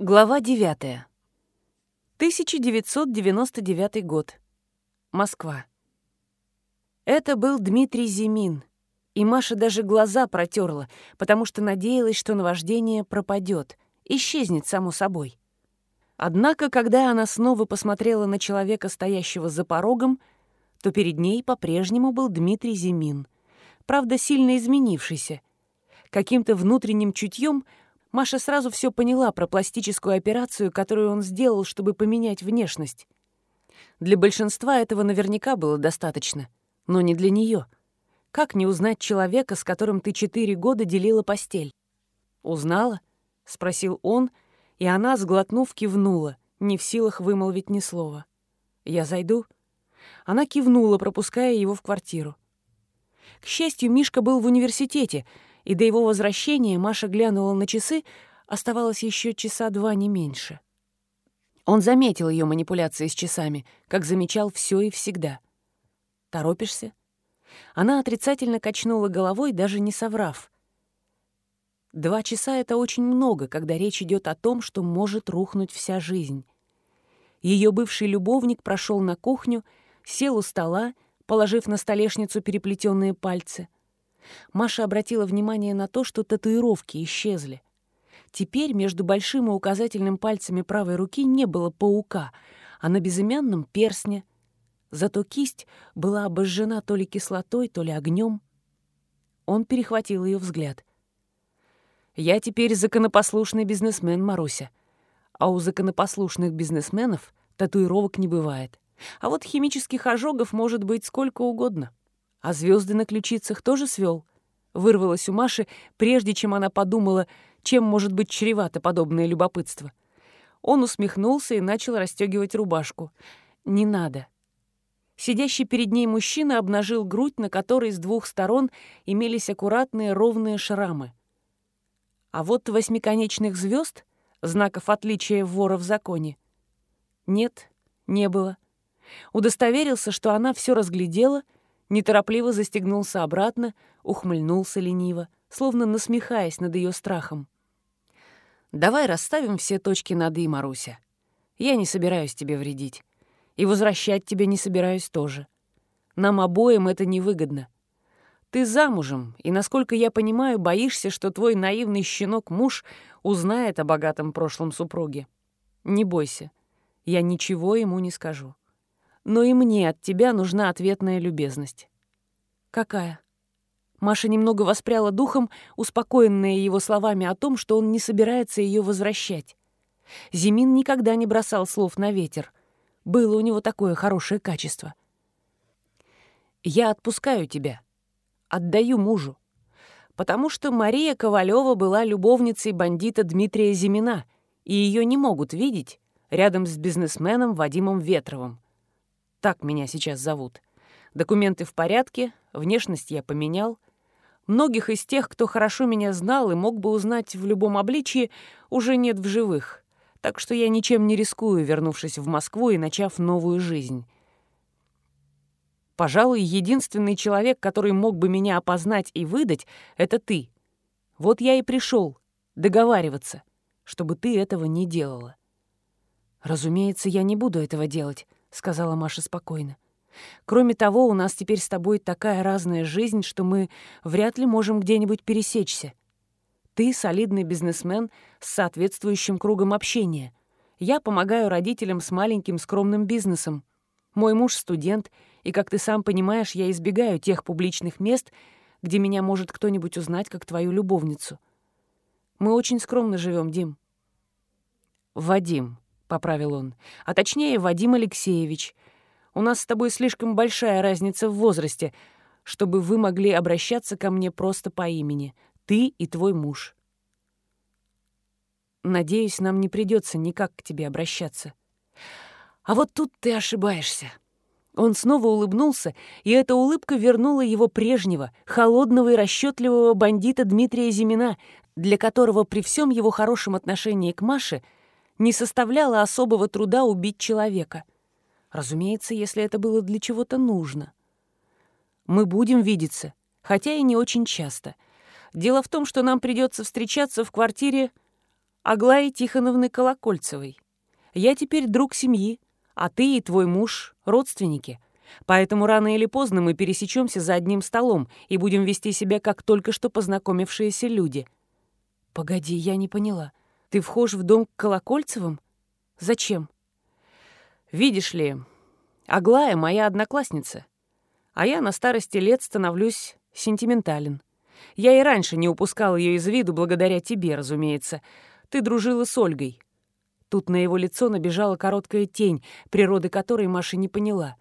Глава 9. 1999 год. Москва. Это был Дмитрий Зимин, и Маша даже глаза протерла, потому что надеялась, что наваждение пропадет, исчезнет само собой. Однако, когда она снова посмотрела на человека, стоящего за порогом, то перед ней по-прежнему был Дмитрий Зимин, правда, сильно изменившийся. Каким-то внутренним чутьем — Маша сразу все поняла про пластическую операцию, которую он сделал, чтобы поменять внешность. Для большинства этого наверняка было достаточно, но не для нее. Как не узнать человека, с которым ты четыре года делила постель? «Узнала?» — спросил он, и она, сглотнув, кивнула, не в силах вымолвить ни слова. «Я зайду?» Она кивнула, пропуская его в квартиру. К счастью, Мишка был в университете — и до его возвращения Маша глянула на часы, оставалось еще часа два, не меньше. Он заметил ее манипуляции с часами, как замечал все и всегда. «Торопишься?» Она отрицательно качнула головой, даже не соврав. Два часа — это очень много, когда речь идет о том, что может рухнуть вся жизнь. Ее бывший любовник прошел на кухню, сел у стола, положив на столешницу переплетенные пальцы — Маша обратила внимание на то, что татуировки исчезли. Теперь между большим и указательным пальцами правой руки не было паука, а на безымянном — перстня. Зато кисть была обожжена то ли кислотой, то ли огнем. Он перехватил ее взгляд. «Я теперь законопослушный бизнесмен, Маруся. А у законопослушных бизнесменов татуировок не бывает. А вот химических ожогов может быть сколько угодно». А звезды на ключицах тоже свел. Вырвалось у Маши, прежде чем она подумала, чем может быть чревато подобное любопытство. Он усмехнулся и начал расстегивать рубашку. «Не надо». Сидящий перед ней мужчина обнажил грудь, на которой с двух сторон имелись аккуратные ровные шрамы. А вот восьмиконечных звезд, знаков отличия вора в законе, нет, не было. Удостоверился, что она все разглядела — неторопливо застегнулся обратно, ухмыльнулся лениво, словно насмехаясь над ее страхом. «Давай расставим все точки над «и», Маруся. Я не собираюсь тебе вредить. И возвращать тебя не собираюсь тоже. Нам обоим это невыгодно. Ты замужем, и, насколько я понимаю, боишься, что твой наивный щенок-муж узнает о богатом прошлом супруге. Не бойся, я ничего ему не скажу но и мне от тебя нужна ответная любезность». «Какая?» Маша немного воспряла духом, успокоенная его словами о том, что он не собирается ее возвращать. Зимин никогда не бросал слов на ветер. Было у него такое хорошее качество. «Я отпускаю тебя. Отдаю мужу. Потому что Мария Ковалева была любовницей бандита Дмитрия Зимина, и ее не могут видеть рядом с бизнесменом Вадимом Ветровым. Так меня сейчас зовут. Документы в порядке, внешность я поменял. Многих из тех, кто хорошо меня знал и мог бы узнать в любом обличии, уже нет в живых. Так что я ничем не рискую, вернувшись в Москву и начав новую жизнь. Пожалуй, единственный человек, который мог бы меня опознать и выдать, — это ты. Вот я и пришел договариваться, чтобы ты этого не делала. Разумеется, я не буду этого делать. — сказала Маша спокойно. «Кроме того, у нас теперь с тобой такая разная жизнь, что мы вряд ли можем где-нибудь пересечься. Ты солидный бизнесмен с соответствующим кругом общения. Я помогаю родителям с маленьким скромным бизнесом. Мой муж — студент, и, как ты сам понимаешь, я избегаю тех публичных мест, где меня может кто-нибудь узнать как твою любовницу. Мы очень скромно живем, Дим». «Вадим», — поправил он. «А точнее, Вадим Алексеевич. У нас с тобой слишком большая разница в возрасте, чтобы вы могли обращаться ко мне просто по имени. Ты и твой муж. Надеюсь, нам не придется никак к тебе обращаться. А вот тут ты ошибаешься». Он снова улыбнулся, и эта улыбка вернула его прежнего, холодного и расчетливого бандита Дмитрия Зимина, для которого при всем его хорошем отношении к Маше — не составляло особого труда убить человека. Разумеется, если это было для чего-то нужно. Мы будем видеться, хотя и не очень часто. Дело в том, что нам придется встречаться в квартире Аглаи Тихоновны Колокольцевой. Я теперь друг семьи, а ты и твой муж — родственники. Поэтому рано или поздно мы пересечемся за одним столом и будем вести себя как только что познакомившиеся люди. Погоди, я не поняла. Ты вхож в дом к Колокольцевым? Зачем? Видишь ли, Аглая — моя одноклассница, а я на старости лет становлюсь сентиментален. Я и раньше не упускал ее из виду благодаря тебе, разумеется. Ты дружила с Ольгой. Тут на его лицо набежала короткая тень, природы которой Маша не поняла.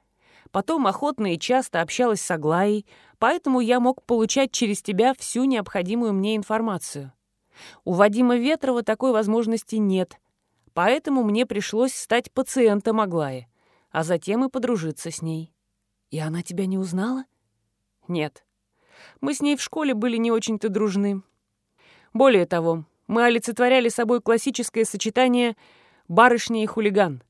Потом охотно и часто общалась с Аглаей, поэтому я мог получать через тебя всю необходимую мне информацию. У Вадима Ветрова такой возможности нет, поэтому мне пришлось стать пациентом Аглаи а затем и подружиться с ней. И она тебя не узнала? Нет. Мы с ней в школе были не очень-то дружны. Более того, мы олицетворяли собой классическое сочетание барышня и хулиган.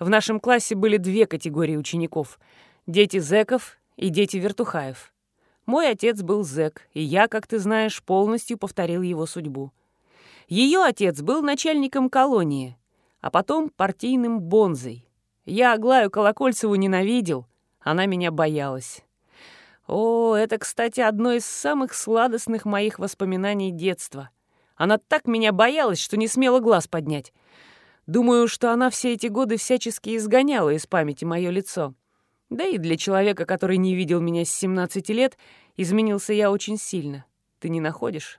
В нашем классе были две категории учеников — дети зэков и дети вертухаев. Мой отец был зэк, и я, как ты знаешь, полностью повторил его судьбу. Ее отец был начальником колонии, а потом партийным бонзой. Я Аглаю Колокольцеву ненавидел, она меня боялась. О, это, кстати, одно из самых сладостных моих воспоминаний детства. Она так меня боялась, что не смела глаз поднять. Думаю, что она все эти годы всячески изгоняла из памяти мое лицо. Да и для человека, который не видел меня с 17 лет, изменился я очень сильно. Ты не находишь?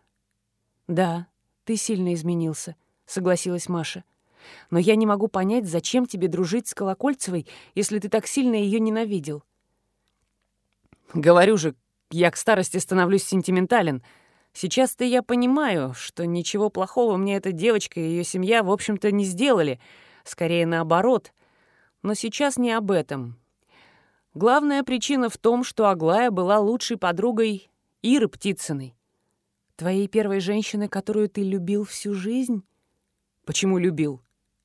Да, ты сильно изменился, согласилась Маша. Но я не могу понять, зачем тебе дружить с Колокольцевой, если ты так сильно ее ненавидел. Говорю же, я к старости становлюсь сентиментален. Сейчас-то я понимаю, что ничего плохого мне эта девочка и ее семья, в общем-то, не сделали. Скорее наоборот. Но сейчас не об этом. Главная причина в том, что Аглая была лучшей подругой Иры Птицыной. Твоей первой женщины, которую ты любил всю жизнь? Почему любил?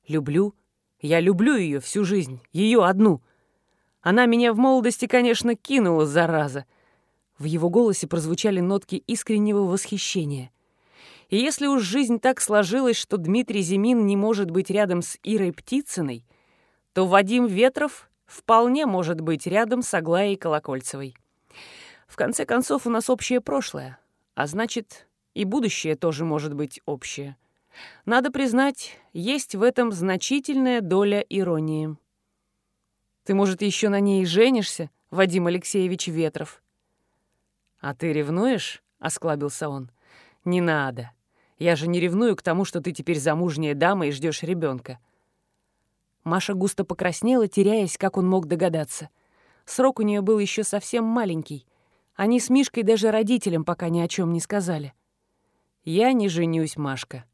Люблю. Я люблю ее всю жизнь, ее одну. Она меня в молодости, конечно, кинула, зараза. В его голосе прозвучали нотки искреннего восхищения. И если уж жизнь так сложилась, что Дмитрий Зимин не может быть рядом с Ирой Птицыной, то Вадим Ветров вполне может быть рядом с Аглаей Колокольцевой. В конце концов, у нас общее прошлое, а значит, и будущее тоже может быть общее. Надо признать, есть в этом значительная доля иронии. Ты, может, еще на ней женишься, Вадим Алексеевич Ветров? А ты ревнуешь? — осклабился он. Не надо. Я же не ревную к тому, что ты теперь замужняя дама и ждешь ребенка. Маша густо покраснела, теряясь, как он мог догадаться. Срок у нее был еще совсем маленький. Они с Мишкой даже родителям пока ни о чем не сказали. «Я не женюсь, Машка.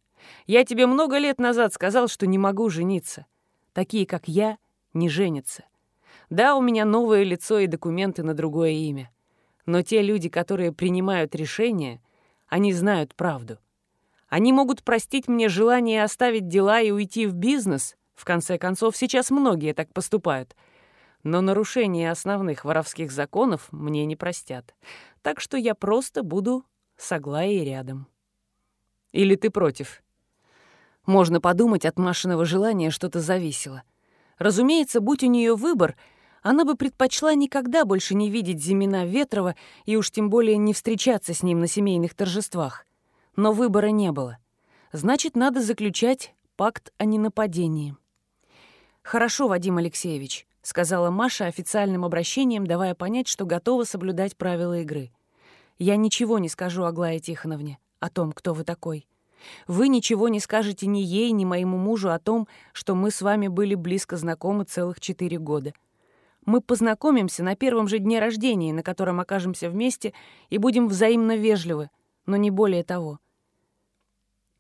Я тебе много лет назад сказал, что не могу жениться. Такие, как я, не женятся. Да, у меня новое лицо и документы на другое имя. Но те люди, которые принимают решения, они знают правду. Они могут простить мне желание оставить дела и уйти в бизнес. В конце концов, сейчас многие так поступают. Но нарушение основных воровских законов мне не простят. Так что я просто буду с Аглаей рядом. Или ты против?» Можно подумать, от Машиного желания что-то зависело. Разумеется, будь у нее выбор, она бы предпочла никогда больше не видеть Зимина Ветрова и уж тем более не встречаться с ним на семейных торжествах. Но выбора не было. Значит, надо заключать пакт о ненападении. «Хорошо, Вадим Алексеевич», — сказала Маша официальным обращением, давая понять, что готова соблюдать правила игры. «Я ничего не скажу Аглае Тихоновне о том, кто вы такой. Вы ничего не скажете ни ей, ни моему мужу о том, что мы с вами были близко знакомы целых четыре года. Мы познакомимся на первом же дне рождения, на котором окажемся вместе, и будем взаимно вежливы, но не более того.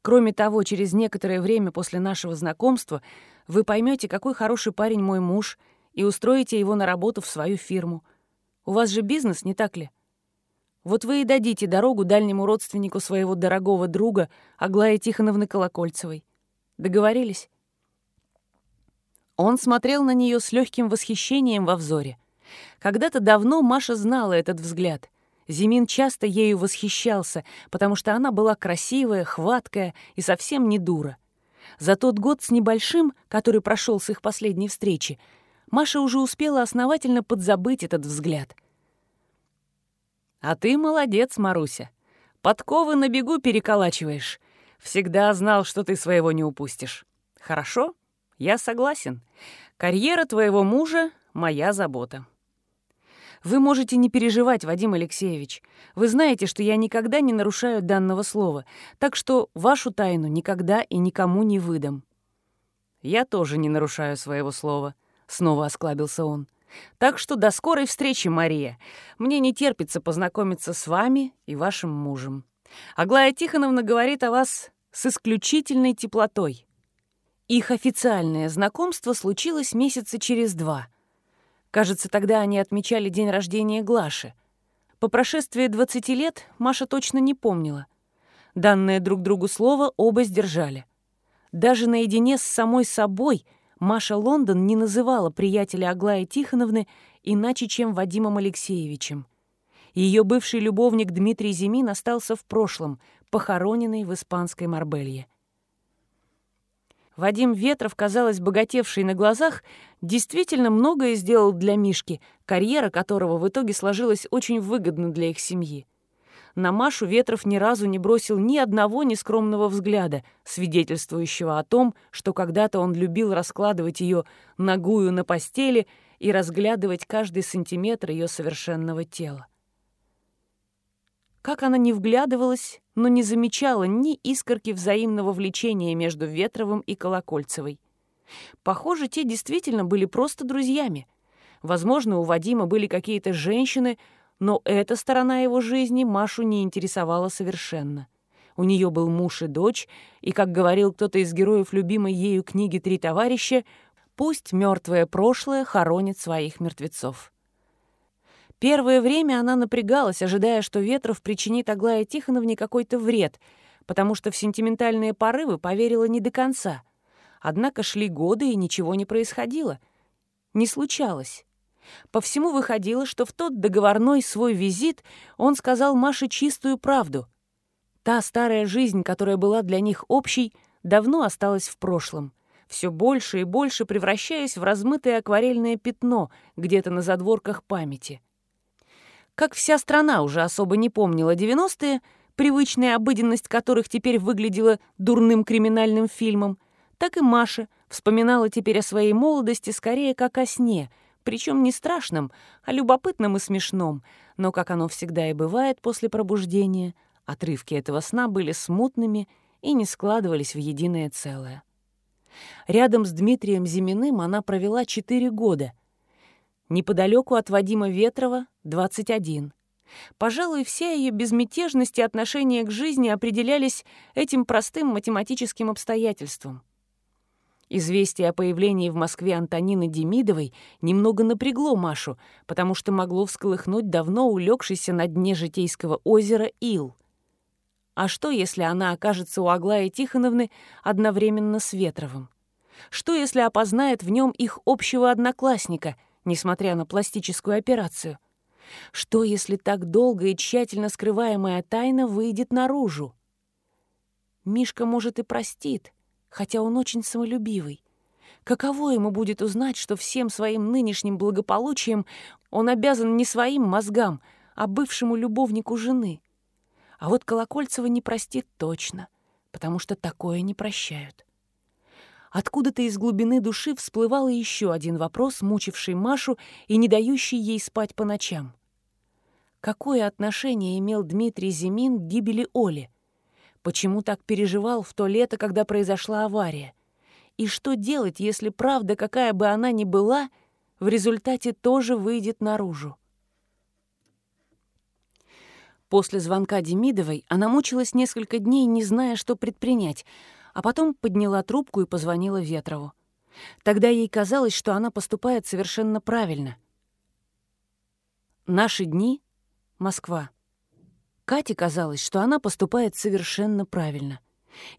Кроме того, через некоторое время после нашего знакомства вы поймете, какой хороший парень мой муж, и устроите его на работу в свою фирму. У вас же бизнес, не так ли? Вот вы и дадите дорогу дальнему родственнику своего дорогого друга Аглае Тихоновны Колокольцевой. Договорились?» Он смотрел на нее с легким восхищением во взоре. Когда-то давно Маша знала этот взгляд. Зимин часто ею восхищался, потому что она была красивая, хваткая и совсем не дура. За тот год с небольшим, который прошел с их последней встречи, Маша уже успела основательно подзабыть этот взгляд. «А ты молодец, Маруся. Подковы на бегу переколачиваешь. Всегда знал, что ты своего не упустишь. Хорошо? Я согласен. Карьера твоего мужа — моя забота». Вы можете не переживать, Вадим Алексеевич. Вы знаете, что я никогда не нарушаю данного слова, так что вашу тайну никогда и никому не выдам». «Я тоже не нарушаю своего слова», — снова осклабился он. «Так что до скорой встречи, Мария. Мне не терпится познакомиться с вами и вашим мужем. Аглая Тихоновна говорит о вас с исключительной теплотой». Их официальное знакомство случилось месяца через два — Кажется, тогда они отмечали день рождения Глаши. По прошествии 20 лет Маша точно не помнила. Данное друг другу слово оба сдержали. Даже наедине с самой собой Маша Лондон не называла приятеля Аглаи Тихоновны иначе, чем Вадимом Алексеевичем. Ее бывший любовник Дмитрий Зимин остался в прошлом, похороненный в испанской Марбелье. Вадим Ветров, казалось, богатевший на глазах, действительно многое сделал для Мишки, карьера которого в итоге сложилась очень выгодно для их семьи. На Машу Ветров ни разу не бросил ни одного нескромного взгляда, свидетельствующего о том, что когда-то он любил раскладывать ее ногую на постели и разглядывать каждый сантиметр ее совершенного тела. Как она не вглядывалась, но не замечала ни искорки взаимного влечения между Ветровым и Колокольцевой. Похоже, те действительно были просто друзьями. Возможно, у Вадима были какие-то женщины, но эта сторона его жизни Машу не интересовала совершенно. У нее был муж и дочь, и, как говорил кто-то из героев любимой ею книги «Три товарища», пусть мертвое прошлое хоронит своих мертвецов. Первое время она напрягалась, ожидая, что Ветров причинит Аглае Тихоновне какой-то вред, потому что в сентиментальные порывы поверила не до конца. Однако шли годы, и ничего не происходило. Не случалось. По всему выходило, что в тот договорной свой визит он сказал Маше чистую правду. Та старая жизнь, которая была для них общей, давно осталась в прошлом все больше и больше превращаясь в размытое акварельное пятно где-то на задворках памяти. Как вся страна уже особо не помнила 90-е, привычная обыденность которых теперь выглядела дурным криминальным фильмом, так и Маша вспоминала теперь о своей молодости скорее как о сне, причем не страшном, а любопытном и смешном, но, как оно всегда и бывает после пробуждения, отрывки этого сна были смутными и не складывались в единое целое. Рядом с Дмитрием Зиминым она провела четыре года — Неподалеку от Вадима Ветрова — 21. Пожалуй, вся ее безмятежность и отношение к жизни определялись этим простым математическим обстоятельством. Известие о появлении в Москве Антонины Демидовой немного напрягло Машу, потому что могло всколыхнуть давно улегшийся на дне житейского озера Ил. А что, если она окажется у Аглаи Тихоновны одновременно с Ветровым? Что, если опознает в нем их общего одноклассника — несмотря на пластическую операцию? Что, если так долго и тщательно скрываемая тайна выйдет наружу? Мишка, может, и простит, хотя он очень самолюбивый. Каково ему будет узнать, что всем своим нынешним благополучием он обязан не своим мозгам, а бывшему любовнику жены? А вот Колокольцева не простит точно, потому что такое не прощают. Откуда-то из глубины души всплывал еще один вопрос, мучивший Машу и не дающий ей спать по ночам. Какое отношение имел Дмитрий Зимин к гибели Оли? Почему так переживал в то лето, когда произошла авария? И что делать, если правда, какая бы она ни была, в результате тоже выйдет наружу? После звонка Демидовой она мучилась несколько дней, не зная, что предпринять — а потом подняла трубку и позвонила Ветрову. Тогда ей казалось, что она поступает совершенно правильно. Наши дни — Москва. Кате казалось, что она поступает совершенно правильно.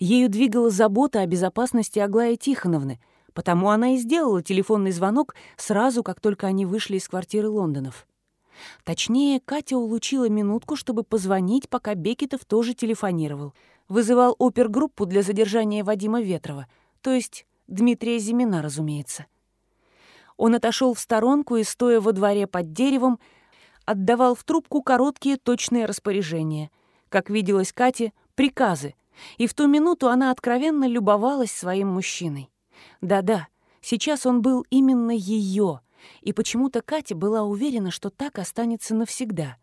Ею двигала забота о безопасности Аглаи Тихоновны, потому она и сделала телефонный звонок сразу, как только они вышли из квартиры Лондонов. Точнее, Катя улучила минутку, чтобы позвонить, пока Бекетов тоже телефонировал. Вызывал опергруппу для задержания Вадима Ветрова, то есть Дмитрия Зимина, разумеется. Он отошел в сторонку и, стоя во дворе под деревом, отдавал в трубку короткие точные распоряжения. Как виделось Кате, приказы. И в ту минуту она откровенно любовалась своим мужчиной. Да-да, сейчас он был именно ее, и почему-то Катя была уверена, что так останется навсегда.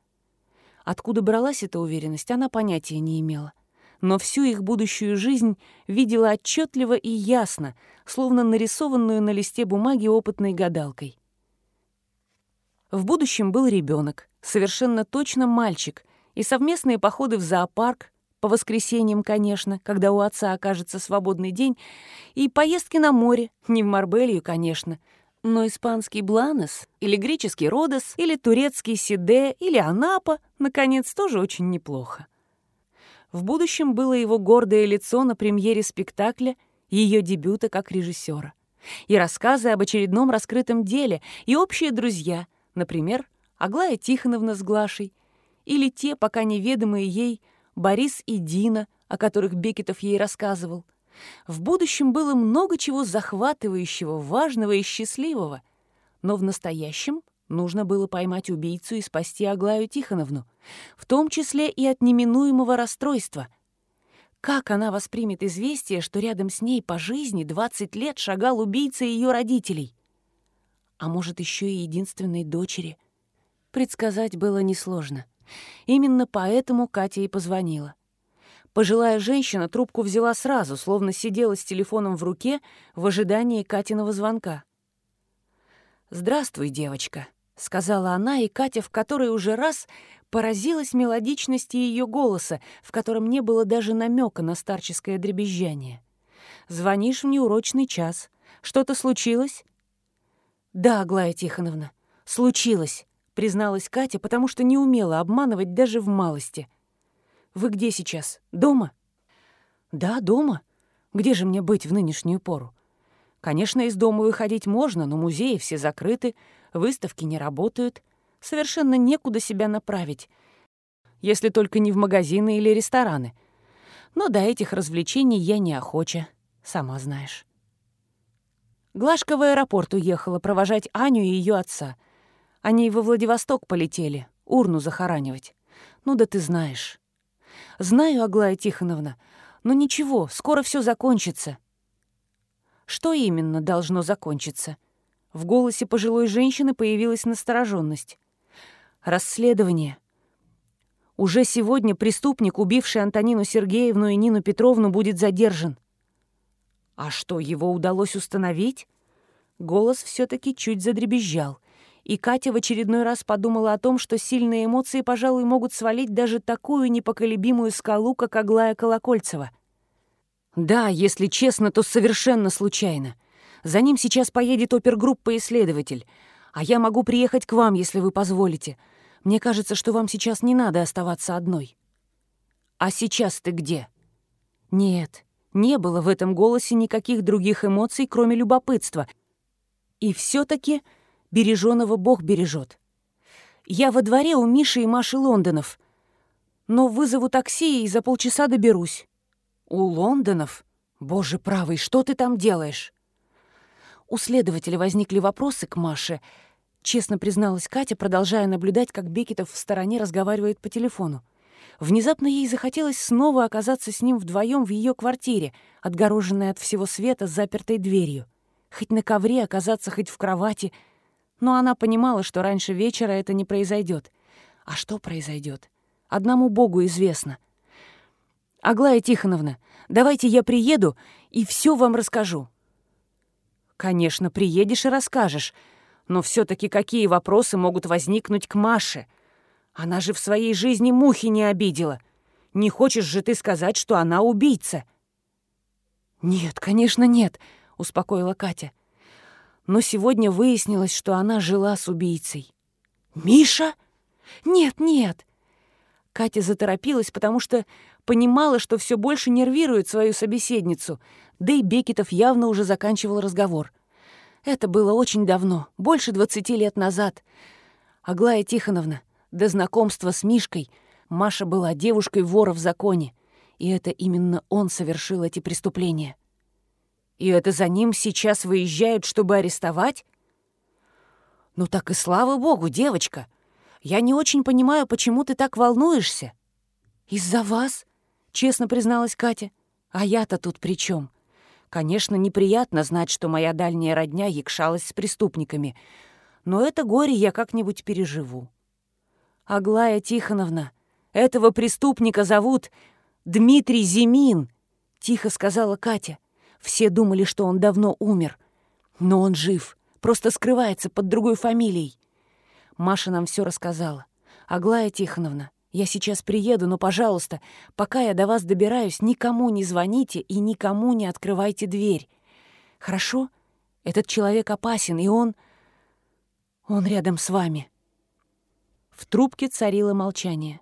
Откуда бралась эта уверенность, она понятия не имела. Но всю их будущую жизнь видела отчетливо и ясно, словно нарисованную на листе бумаги опытной гадалкой. В будущем был ребенок, совершенно точно мальчик, и совместные походы в зоопарк, по воскресеньям, конечно, когда у отца окажется свободный день, и поездки на море, не в Марбелью, конечно, но испанский Бланес, или греческий Родос, или турецкий Сиде, или Анапа, наконец, тоже очень неплохо. В будущем было его гордое лицо на премьере спектакля, ее дебюта как режиссера, и рассказы об очередном раскрытом деле, и общие друзья, например, Аглая Тихоновна с Глашей, или те, пока неведомые ей, Борис и Дина, о которых Бекетов ей рассказывал. В будущем было много чего захватывающего, важного и счастливого. Но в настоящем нужно было поймать убийцу и спасти Аглаю Тихоновну, в том числе и от неминуемого расстройства. Как она воспримет известие, что рядом с ней по жизни 20 лет шагал убийца ее родителей? А может, еще и единственной дочери? Предсказать было несложно. Именно поэтому Катя и позвонила. Пожилая женщина трубку взяла сразу, словно сидела с телефоном в руке в ожидании Катиного звонка. «Здравствуй, девочка», — сказала она, и Катя в которой уже раз поразилась мелодичности ее голоса, в котором не было даже намека на старческое дребезжание. «Звонишь в неурочный час. Что-то случилось?» «Да, Аглая Тихоновна, случилось», призналась Катя, потому что не умела обманывать даже в малости. «Вы где сейчас? Дома?» «Да, дома. Где же мне быть в нынешнюю пору? Конечно, из дома выходить можно, но музеи все закрыты, выставки не работают, совершенно некуда себя направить, если только не в магазины или рестораны. Но до этих развлечений я не охоча, сама знаешь». Глашка в аэропорт уехала провожать Аню и ее отца — они во Владивосток полетели, урну захоранивать. Ну да ты знаешь. Знаю, Аглая Тихоновна, но ничего, скоро все закончится. Что именно должно закончиться? В голосе пожилой женщины появилась настороженность. Расследование. Уже сегодня преступник, убивший Антонину Сергеевну и Нину Петровну, будет задержан. А что, его удалось установить? Голос все таки чуть задребезжал и Катя в очередной раз подумала о том, что сильные эмоции, пожалуй, могут свалить даже такую непоколебимую скалу, как Аглая Колокольцева. Да, если честно, то совершенно случайно. За ним сейчас поедет опергруппа-исследователь, а я могу приехать к вам, если вы позволите. Мне кажется, что вам сейчас не надо оставаться одной. А сейчас ты где? Нет, не было в этом голосе никаких других эмоций, кроме любопытства. И все таки береженого Бог бережет. Я во дворе у Миши и Маши Лондонов. Но вызову такси и за полчаса доберусь. У Лондонов? Боже правый, что ты там делаешь? У следователя возникли вопросы к Маше. Честно призналась Катя, продолжая наблюдать, как Бекетов в стороне разговаривает по телефону. Внезапно ей захотелось снова оказаться с ним вдвоем в ее квартире, отгороженной от всего света запертой дверью. Хоть на ковре оказаться, хоть в кровати — но она понимала, что раньше вечера это не произойдет. А что произойдет? Одному Богу известно. «Аглая Тихоновна, давайте я приеду и все вам расскажу». «Конечно, приедешь и расскажешь, но все таки какие вопросы могут возникнуть к Маше? Она же в своей жизни мухи не обидела. Не хочешь же ты сказать, что она убийца?» «Нет, конечно, нет», — успокоила Катя но сегодня выяснилось, что она жила с убийцей. «Миша? Нет, нет!» Катя заторопилась, потому что понимала, что все больше нервирует свою собеседницу, да и Бекетов явно уже заканчивал разговор. Это было очень давно, больше двадцати лет назад. Аглая Тихоновна, до знакомства с Мишкой Маша была девушкой вора в законе, и это именно он совершил эти преступления. И это за ним сейчас выезжают, чтобы арестовать? Ну так и слава богу, девочка. Я не очень понимаю, почему ты так волнуешься. Из-за вас, честно призналась Катя. А я-то тут при чем? Конечно, неприятно знать, что моя дальняя родня якшалась с преступниками, но это горе я как-нибудь переживу. Аглая Тихоновна, этого преступника зовут Дмитрий Зимин, тихо сказала Катя. Все думали, что он давно умер. Но он жив, просто скрывается под другой фамилией. Маша нам все рассказала. «Аглая Тихоновна, я сейчас приеду, но, пожалуйста, пока я до вас добираюсь, никому не звоните и никому не открывайте дверь. Хорошо? Этот человек опасен, и он... Он рядом с вами». В трубке царило молчание.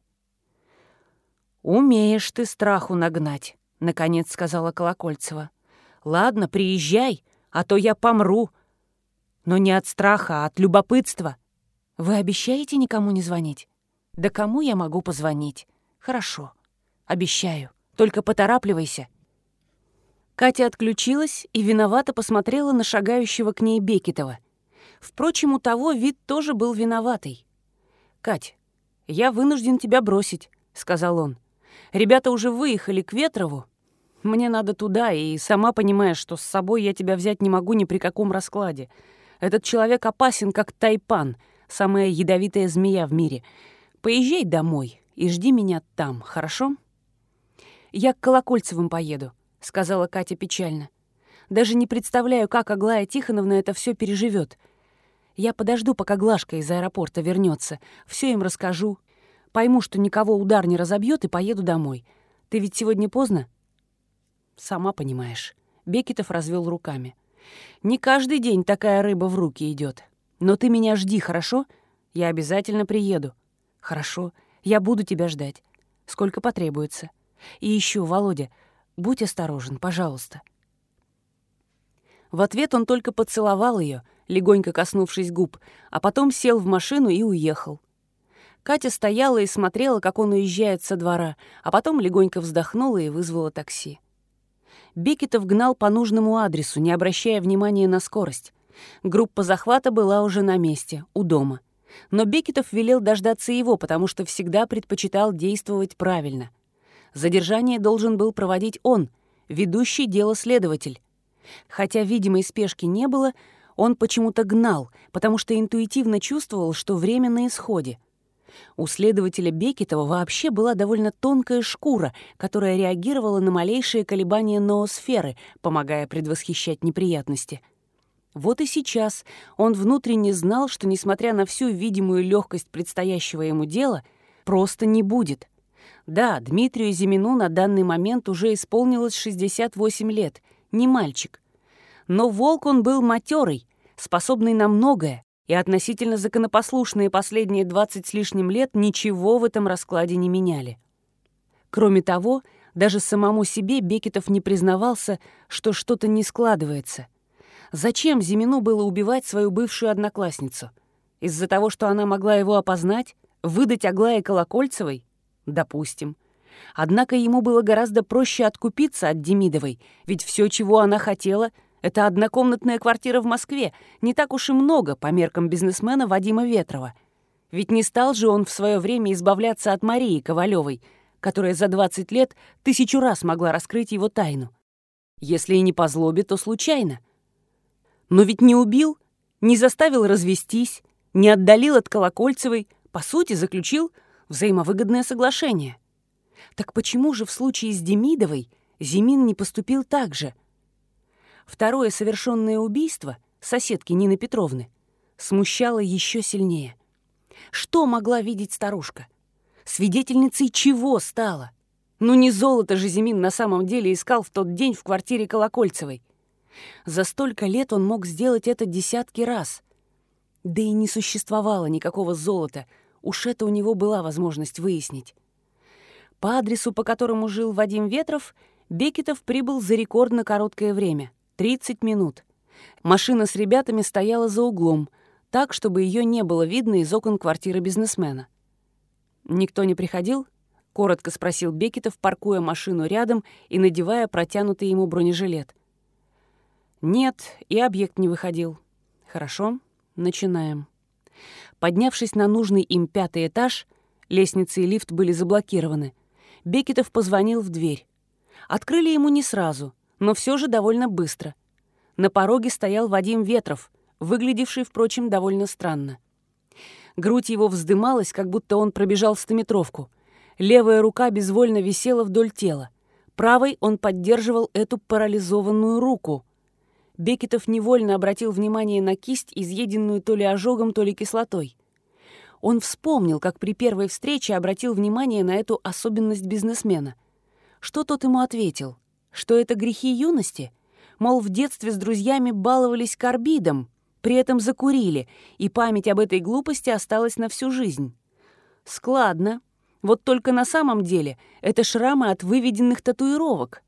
«Умеешь ты страху нагнать», — наконец сказала Колокольцева. «Ладно, приезжай, а то я помру. Но не от страха, а от любопытства. Вы обещаете никому не звонить? Да кому я могу позвонить? Хорошо, обещаю. Только поторапливайся». Катя отключилась и виновато посмотрела на шагающего к ней Бекетова. Впрочем, у того вид тоже был виноватый. «Кать, я вынужден тебя бросить», — сказал он. «Ребята уже выехали к Ветрову, мне надо туда, и сама понимаешь, что с собой я тебя взять не могу ни при каком раскладе. Этот человек опасен, как тайпан, самая ядовитая змея в мире. Поезжай домой и жди меня там, хорошо?» «Я к Колокольцевым поеду», — сказала Катя печально. «Даже не представляю, как Аглая Тихоновна это все переживет. Я подожду, пока Глашка из аэропорта вернется, все им расскажу. Пойму, что никого удар не разобьет, и поеду домой. Ты ведь сегодня поздно?» Сама понимаешь. Бекетов развел руками. Не каждый день такая рыба в руки идет. Но ты меня жди, хорошо? Я обязательно приеду. Хорошо, я буду тебя ждать. Сколько потребуется. И еще, Володя, будь осторожен, пожалуйста. В ответ он только поцеловал ее, легонько коснувшись губ, а потом сел в машину и уехал. Катя стояла и смотрела, как он уезжает со двора, а потом легонько вздохнула и вызвала такси. Бекетов гнал по нужному адресу, не обращая внимания на скорость. Группа захвата была уже на месте, у дома. Но Бекетов велел дождаться его, потому что всегда предпочитал действовать правильно. Задержание должен был проводить он, ведущий дело следователь. Хотя видимой спешки не было, он почему-то гнал, потому что интуитивно чувствовал, что время на исходе — у следователя Бекетова вообще была довольно тонкая шкура, которая реагировала на малейшие колебания ноосферы, помогая предвосхищать неприятности. Вот и сейчас он внутренне знал, что, несмотря на всю видимую легкость предстоящего ему дела, просто не будет. Да, Дмитрию Зимину на данный момент уже исполнилось 68 лет, не мальчик. Но волк он был матерый, способный на многое, и относительно законопослушные последние 20 с лишним лет ничего в этом раскладе не меняли. Кроме того, даже самому себе Бекетов не признавался, что что-то не складывается. Зачем Зимину было убивать свою бывшую одноклассницу? Из-за того, что она могла его опознать? Выдать Аглае Колокольцевой? Допустим. Однако ему было гораздо проще откупиться от Демидовой, ведь все, чего она хотела — это однокомнатная квартира в Москве, не так уж и много по меркам бизнесмена Вадима Ветрова. Ведь не стал же он в свое время избавляться от Марии Ковалевой, которая за 20 лет тысячу раз могла раскрыть его тайну. Если и не по злобе, то случайно. Но ведь не убил, не заставил развестись, не отдалил от Колокольцевой, по сути, заключил взаимовыгодное соглашение. Так почему же в случае с Демидовой Зимин не поступил так же — Второе совершенное убийство соседки Нины Петровны смущало еще сильнее. Что могла видеть старушка? Свидетельницей чего стала? Ну не золото же Зимин на самом деле искал в тот день в квартире Колокольцевой. За столько лет он мог сделать это десятки раз. Да и не существовало никакого золота, уж это у него была возможность выяснить. По адресу, по которому жил Вадим Ветров, Бекетов прибыл за рекордно короткое время — 30 минут. Машина с ребятами стояла за углом. так, чтобы ее не было видно из окон квартиры бизнесмена. «Никто не приходил?» — коротко спросил Бекетов, паркуя машину рядом и надевая протянутый ему бронежилет. «Нет, и объект не выходил». «Хорошо, начинаем». Поднявшись на нужный им пятый этаж, лестница и лифт были заблокированы, Бекетов позвонил в дверь. Открыли ему не сразу, но все же довольно быстро. На пороге стоял Вадим Ветров, выглядевший, впрочем, довольно странно. Грудь его вздымалась, как будто он пробежал стометровку. Левая рука безвольно висела вдоль тела. Правой он поддерживал эту парализованную руку. Бекетов невольно обратил внимание на кисть, изъеденную то ли ожогом, то ли кислотой. Он вспомнил, как при первой встрече обратил внимание на эту особенность бизнесмена. Что тот ему ответил? Что это грехи юности? Мол, в детстве с друзьями баловались карбидом, при этом закурили, и память об этой глупости осталась на всю жизнь. Складно. Вот только на самом деле это шрамы от выведенных татуировок.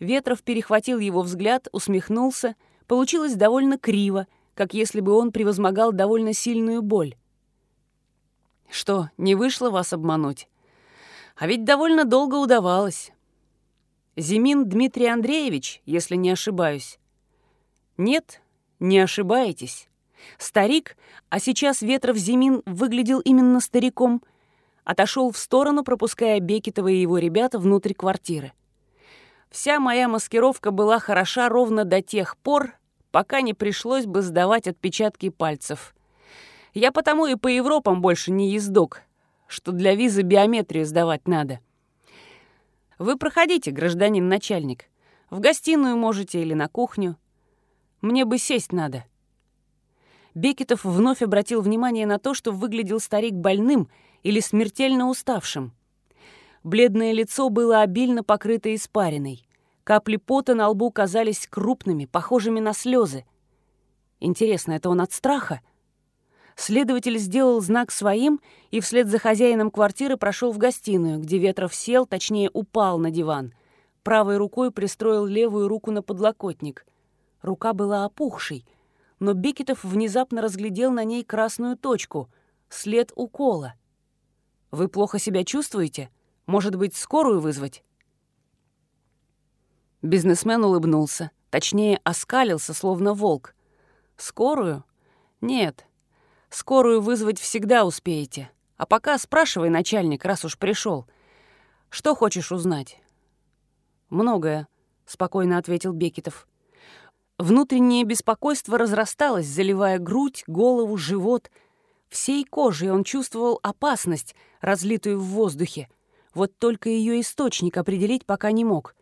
Ветров перехватил его взгляд, усмехнулся. Получилось довольно криво, как если бы он превозмогал довольно сильную боль. Что, не вышло вас обмануть? А ведь довольно долго удавалось. Зимин Дмитрий Андреевич, если не ошибаюсь. Нет, не ошибаетесь. Старик, а сейчас Ветров Зимин выглядел именно стариком, отошел в сторону, пропуская Бекетова и его ребята внутрь квартиры. Вся моя маскировка была хороша ровно до тех пор, пока не пришлось бы сдавать отпечатки пальцев. Я потому и по Европам больше не ездок, что для визы биометрию сдавать надо. Вы проходите, гражданин начальник. В гостиную можете или на кухню. Мне бы сесть надо. Бекетов вновь обратил внимание на то, что выглядел старик больным или смертельно уставшим. Бледное лицо было обильно покрыто испариной. Капли пота на лбу казались крупными, похожими на слезы. Интересно, это он от страха? Следователь сделал знак своим и вслед за хозяином квартиры прошел в гостиную, где Ветров сел, точнее упал на диван. Правой рукой пристроил левую руку на подлокотник. Рука была опухшей, но Бекетов внезапно разглядел на ней красную точку — след укола. «Вы плохо себя чувствуете? Может быть, скорую вызвать?» Бизнесмен улыбнулся, точнее, оскалился, словно волк. «Скорую? Нет, Скорую вызвать всегда успеете. А пока спрашивай, начальник, раз уж пришел. Что хочешь узнать?» «Многое», — спокойно ответил Бекетов. Внутреннее беспокойство разрасталось, заливая грудь, голову, живот. Всей кожей он чувствовал опасность, разлитую в воздухе. Вот только ее источник определить пока не мог.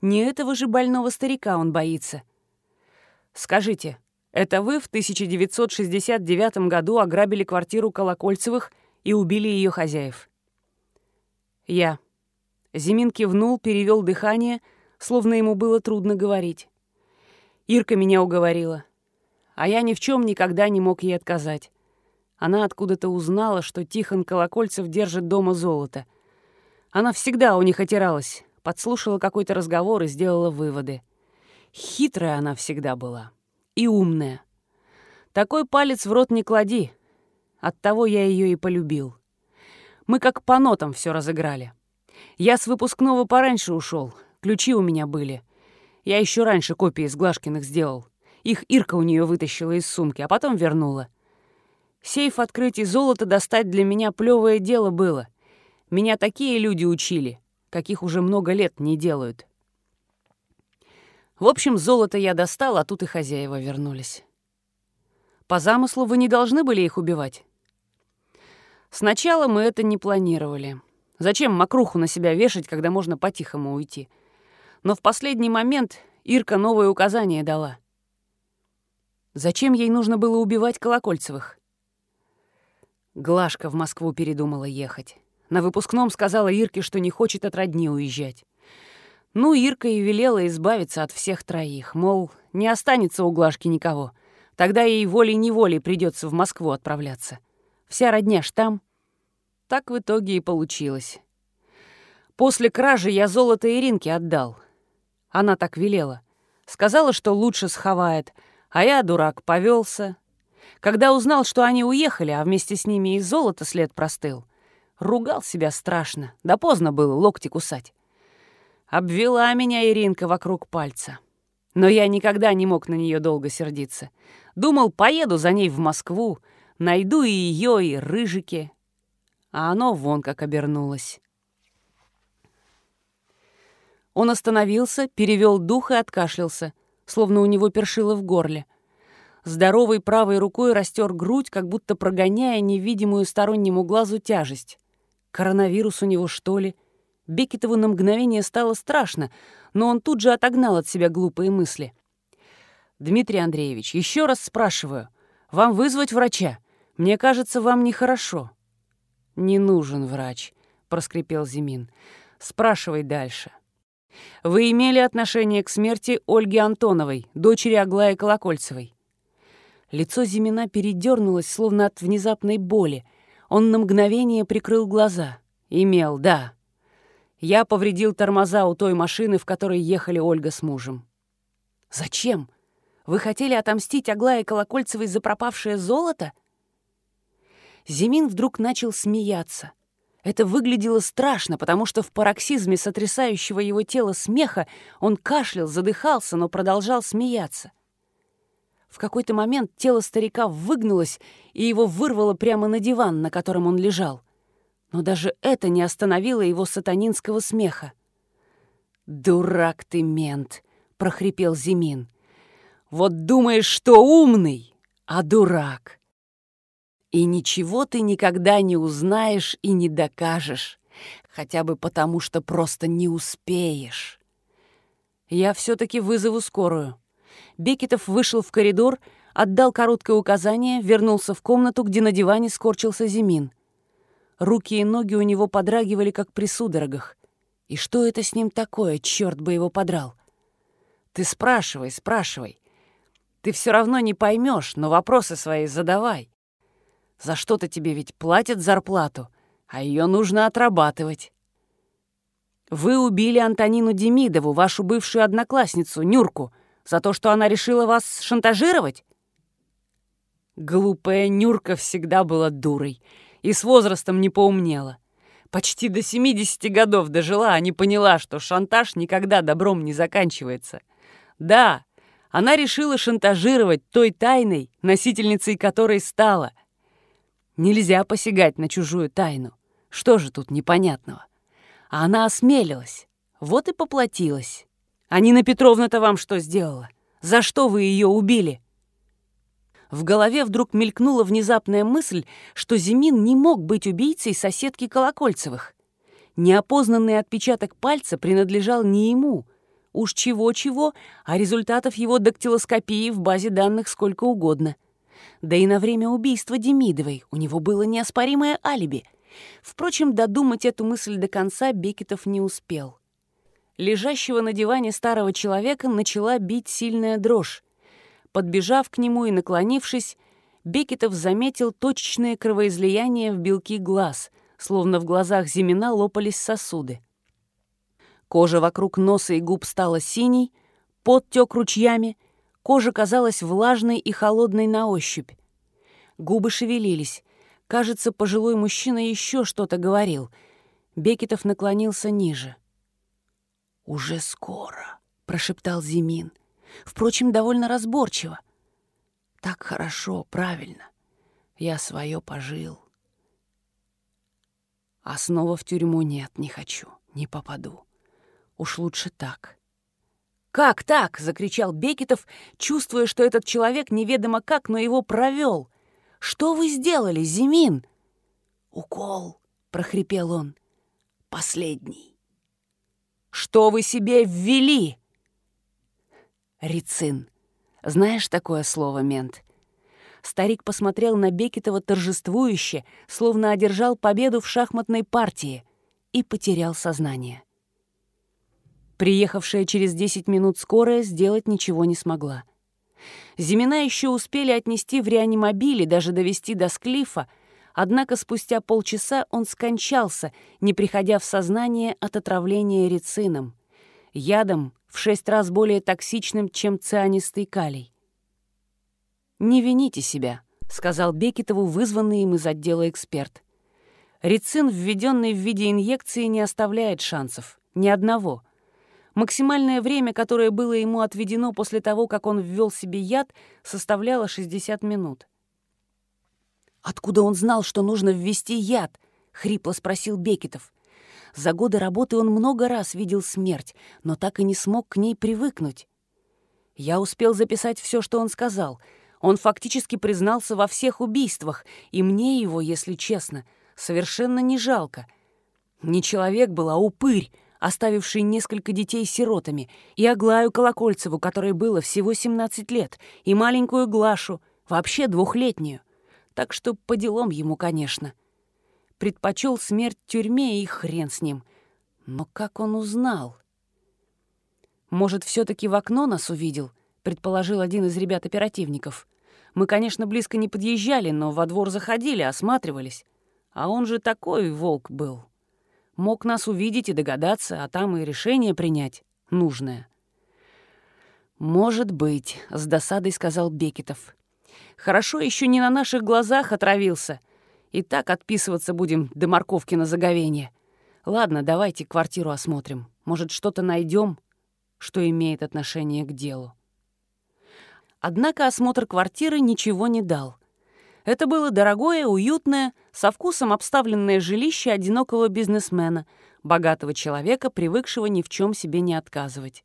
Не этого же больного старика он боится. «Скажите, это вы в 1969 году ограбили квартиру Колокольцевых и убили ее хозяев. Я. Зимин кивнул, перевел дыхание, словно ему было трудно говорить. Ирка меня уговорила. А я ни в чем никогда не мог ей отказать. Она откуда-то узнала, что Тихон Колокольцев держит дома золото. Она всегда у них отиралась, подслушала какой-то разговор и сделала выводы. Хитрая она всегда была и умная. Такой палец в рот не клади. Оттого я ее и полюбил. Мы как по нотам все разыграли. Я с выпускного пораньше ушел, ключи у меня были. Я еще раньше копии с Глашкиных сделал. Их Ирка у нее вытащила из сумки, а потом вернула. Сейф открыть и золото достать для меня плевое дело было. Меня такие люди учили, каких уже много лет не делают. В общем, золото я достал, а тут и хозяева вернулись. По замыслу вы не должны были их убивать. Сначала мы это не планировали. Зачем мокруху на себя вешать, когда можно по-тихому уйти? Но в последний момент Ирка новое указание дала. Зачем ей нужно было убивать Колокольцевых? Глашка в Москву передумала ехать. На выпускном сказала Ирке, что не хочет от родни уезжать. Ну, Ирка и велела избавиться от всех троих, мол, не останется у Глашки никого. Тогда ей волей-неволей придется в Москву отправляться. Вся родня ж там. Так в итоге и получилось. После кражи я золото Иринке отдал. Она так велела. Сказала, что лучше сховает, а я, дурак, повелся. Когда узнал, что они уехали, а вместе с ними и золото след простыл, ругал себя страшно. Да поздно было локти кусать. Обвела меня Иринка вокруг пальца. Но я никогда не мог на нее долго сердиться. Думал, поеду за ней в Москву, найду и ее, и рыжики. А оно вон как обернулось. Он остановился, перевел дух и откашлялся, словно у него першило в горле. Здоровой правой рукой растер грудь, как будто прогоняя невидимую стороннему глазу тяжесть. Коронавирус у него, что ли? Бекетову на мгновение стало страшно, но он тут же отогнал от себя глупые мысли. «Дмитрий Андреевич, еще раз спрашиваю. Вам вызвать врача? Мне кажется, вам нехорошо». «Не нужен врач», — проскрипел Зимин. «Спрашивай дальше». Вы имели отношение к смерти Ольги Антоновой, дочери Аглаи Колокольцевой. Лицо Зимина передернулось, словно от внезапной боли. Он на мгновение прикрыл глаза. Имел, да. Я повредил тормоза у той машины, в которой ехали Ольга с мужем. Зачем? Вы хотели отомстить Аглае Колокольцевой за пропавшее золото? Зимин вдруг начал смеяться — это выглядело страшно, потому что в пароксизме сотрясающего его тело смеха он кашлял, задыхался, но продолжал смеяться. В какой-то момент тело старика выгнулось, и его вырвало прямо на диван, на котором он лежал. Но даже это не остановило его сатанинского смеха. «Дурак ты, мент!» — прохрипел Зимин. «Вот думаешь, что умный, а дурак!» И ничего ты никогда не узнаешь и не докажешь, хотя бы потому, что просто не успеешь. Я все-таки вызову скорую. Бекетов вышел в коридор, отдал короткое указание, вернулся в комнату, где на диване скорчился Зимин. Руки и ноги у него подрагивали, как при судорогах. И что это с ним такое, черт бы его подрал? Ты спрашивай, спрашивай. Ты все равно не поймешь, но вопросы свои задавай. За что-то тебе ведь платят зарплату, а ее нужно отрабатывать. Вы убили Антонину Демидову, вашу бывшую одноклассницу, Нюрку, за то, что она решила вас шантажировать? Глупая Нюрка всегда была дурой и с возрастом не поумнела. Почти до 70 годов дожила, а не поняла, что шантаж никогда добром не заканчивается. Да, она решила шантажировать той тайной, носительницей которой стала — Нельзя посягать на чужую тайну. Что же тут непонятного? А она осмелилась. Вот и поплатилась. А Нина Петровна-то вам что сделала? За что вы ее убили? В голове вдруг мелькнула внезапная мысль, что Зимин не мог быть убийцей соседки Колокольцевых. Неопознанный отпечаток пальца принадлежал не ему. Уж чего-чего, а результатов его дактилоскопии в базе данных сколько угодно. Да и на время убийства Демидовой у него было неоспоримое алиби. Впрочем, додумать эту мысль до конца Бекетов не успел. Лежащего на диване старого человека начала бить сильная дрожь. Подбежав к нему и наклонившись, Бекетов заметил точечное кровоизлияние в белки глаз, словно в глазах Зимина лопались сосуды. Кожа вокруг носа и губ стала синей, пот тек ручьями, Кожа казалась влажной и холодной на ощупь. Губы шевелились. Кажется, пожилой мужчина еще что-то говорил. Бекетов наклонился ниже. «Уже скоро», — прошептал Зимин. Впрочем, довольно разборчиво. «Так хорошо, правильно. Я свое пожил. А снова в тюрьму нет, не хочу, не попаду. Уж лучше так». «Как так?» — закричал Бекетов, чувствуя, что этот человек неведомо как, но его провел. «Что вы сделали, Зимин?» «Укол», — прохрипел он. «Последний». «Что вы себе ввели?» «Рицин. Знаешь такое слово, мент?» Старик посмотрел на Бекетова торжествующе, словно одержал победу в шахматной партии, и потерял сознание. Приехавшая через 10 минут скорая сделать ничего не смогла. Зимина еще успели отнести в реанимобиле, даже довести до склифа, однако спустя полчаса он скончался, не приходя в сознание от отравления рицином, ядом в шесть раз более токсичным, чем цианистый калий. «Не вините себя», — сказал Бекетову вызванный им из отдела эксперт. Рицин, введенный в виде инъекции, не оставляет шансов. Ни одного. Максимальное время, которое было ему отведено после того, как он ввел себе яд, составляло 60 минут. «Откуда он знал, что нужно ввести яд?» — хрипло спросил Бекетов. За годы работы он много раз видел смерть, но так и не смог к ней привыкнуть. Я успел записать все, что он сказал. Он фактически признался во всех убийствах, и мне его, если честно, совершенно не жалко. Не человек был, а упырь, оставивший несколько детей сиротами, и Аглаю Колокольцеву, которой было всего 17 лет, и маленькую Глашу, вообще двухлетнюю. Так что по делам ему, конечно. Предпочел смерть тюрьме и хрен с ним. Но как он узнал? Может, все таки в окно нас увидел, предположил один из ребят-оперативников. Мы, конечно, близко не подъезжали, но во двор заходили, осматривались. А он же такой волк был. Мог нас увидеть и догадаться, а там и решение принять нужное. «Может быть», — с досадой сказал Бекетов. «Хорошо еще не на наших глазах отравился. И так отписываться будем до морковки на заговение. Ладно, давайте квартиру осмотрим. Может, что-то найдем, что имеет отношение к делу». Однако осмотр квартиры ничего не дал. Это было дорогое, уютное, со вкусом обставленное жилище одинокого бизнесмена, богатого человека, привыкшего ни в чем себе не отказывать.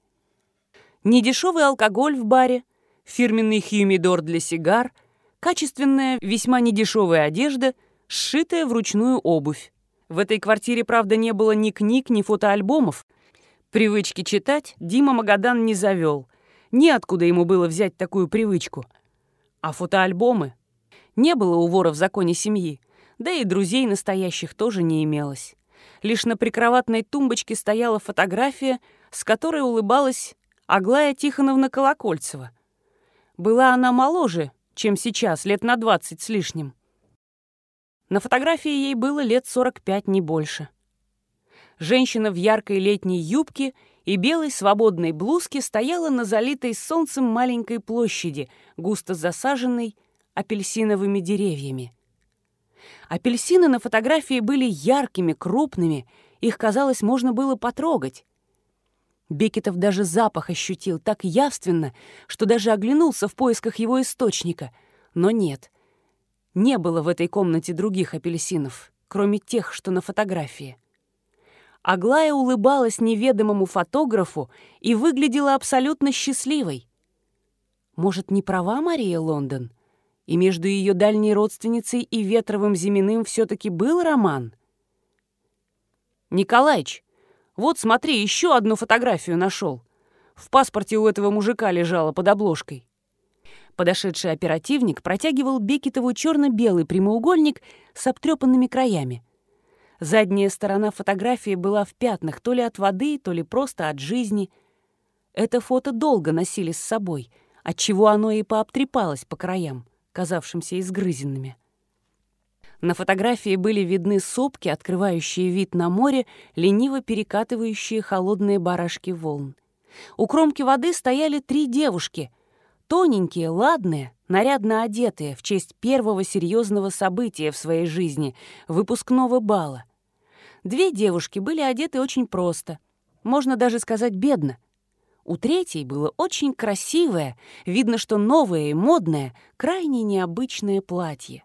Недешевый алкоголь в баре, фирменный хьюмидор для сигар, качественная, весьма недешевая одежда, сшитая вручную обувь. В этой квартире, правда, не было ни книг, ни фотоальбомов. Привычки читать Дима Магадан не завел. Неоткуда ему было взять такую привычку. А фотоальбомы не было у вора в законе семьи, да и друзей настоящих тоже не имелось. Лишь на прикроватной тумбочке стояла фотография, с которой улыбалась Аглая Тихоновна Колокольцева. Была она моложе, чем сейчас, лет на двадцать с лишним. На фотографии ей было лет 45, не больше. Женщина в яркой летней юбке и белой свободной блузке стояла на залитой солнцем маленькой площади, густо засаженной апельсиновыми деревьями. Апельсины на фотографии были яркими, крупными, их, казалось, можно было потрогать. Бекетов даже запах ощутил так явственно, что даже оглянулся в поисках его источника. Но нет, не было в этой комнате других апельсинов, кроме тех, что на фотографии. Аглая улыбалась неведомому фотографу и выглядела абсолютно счастливой. Может, не права Мария Лондон? и между ее дальней родственницей и Ветровым Зиминым все-таки был роман? «Николаич, вот смотри, еще одну фотографию нашел. В паспорте у этого мужика лежала под обложкой». Подошедший оперативник протягивал Бекетову черно-белый прямоугольник с обтрепанными краями. Задняя сторона фотографии была в пятнах то ли от воды, то ли просто от жизни. Это фото долго носили с собой, отчего оно и пообтрепалось по краям казавшимся изгрызенными. На фотографии были видны сопки, открывающие вид на море, лениво перекатывающие холодные барашки волн. У кромки воды стояли три девушки, тоненькие, ладные, нарядно одетые в честь первого серьезного события в своей жизни — выпускного бала. Две девушки были одеты очень просто, можно даже сказать бедно — у третьей было очень красивое, видно, что новое и модное, крайне необычное платье.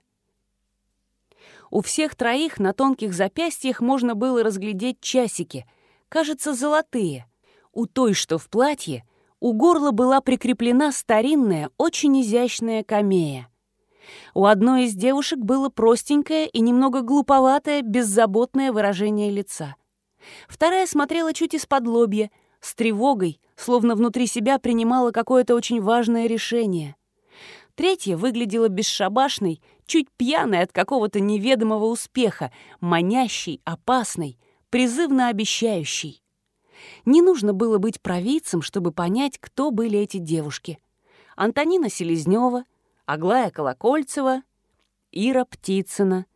У всех троих на тонких запястьях можно было разглядеть часики, кажется, золотые. У той, что в платье, у горла была прикреплена старинная, очень изящная камея. У одной из девушек было простенькое и немного глуповатое, беззаботное выражение лица. Вторая смотрела чуть из-под лобья, с тревогой, словно внутри себя принимала какое-то очень важное решение. Третья выглядела бесшабашной, чуть пьяной от какого-то неведомого успеха, манящей, опасной, призывно обещающей. Не нужно было быть провидцем, чтобы понять, кто были эти девушки. Антонина Селезнева, Аглая Колокольцева, Ира Птицына,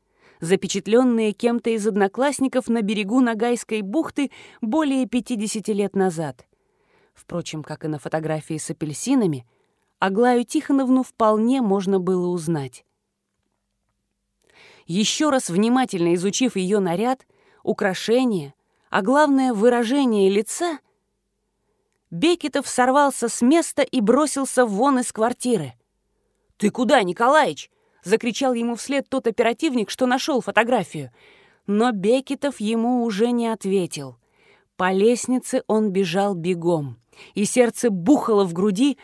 запечатленные кем-то из одноклассников на берегу Ногайской бухты более 50 лет назад. Впрочем, как и на фотографии с апельсинами, Аглаю Тихоновну вполне можно было узнать. Еще раз внимательно изучив ее наряд, украшения, а главное выражение лица, Бекетов сорвался с места и бросился вон из квартиры. «Ты куда, Николаич?» — закричал ему вслед тот оперативник, что нашел фотографию. Но Бекетов ему уже не ответил. По лестнице он бежал бегом, и сердце бухало в груди,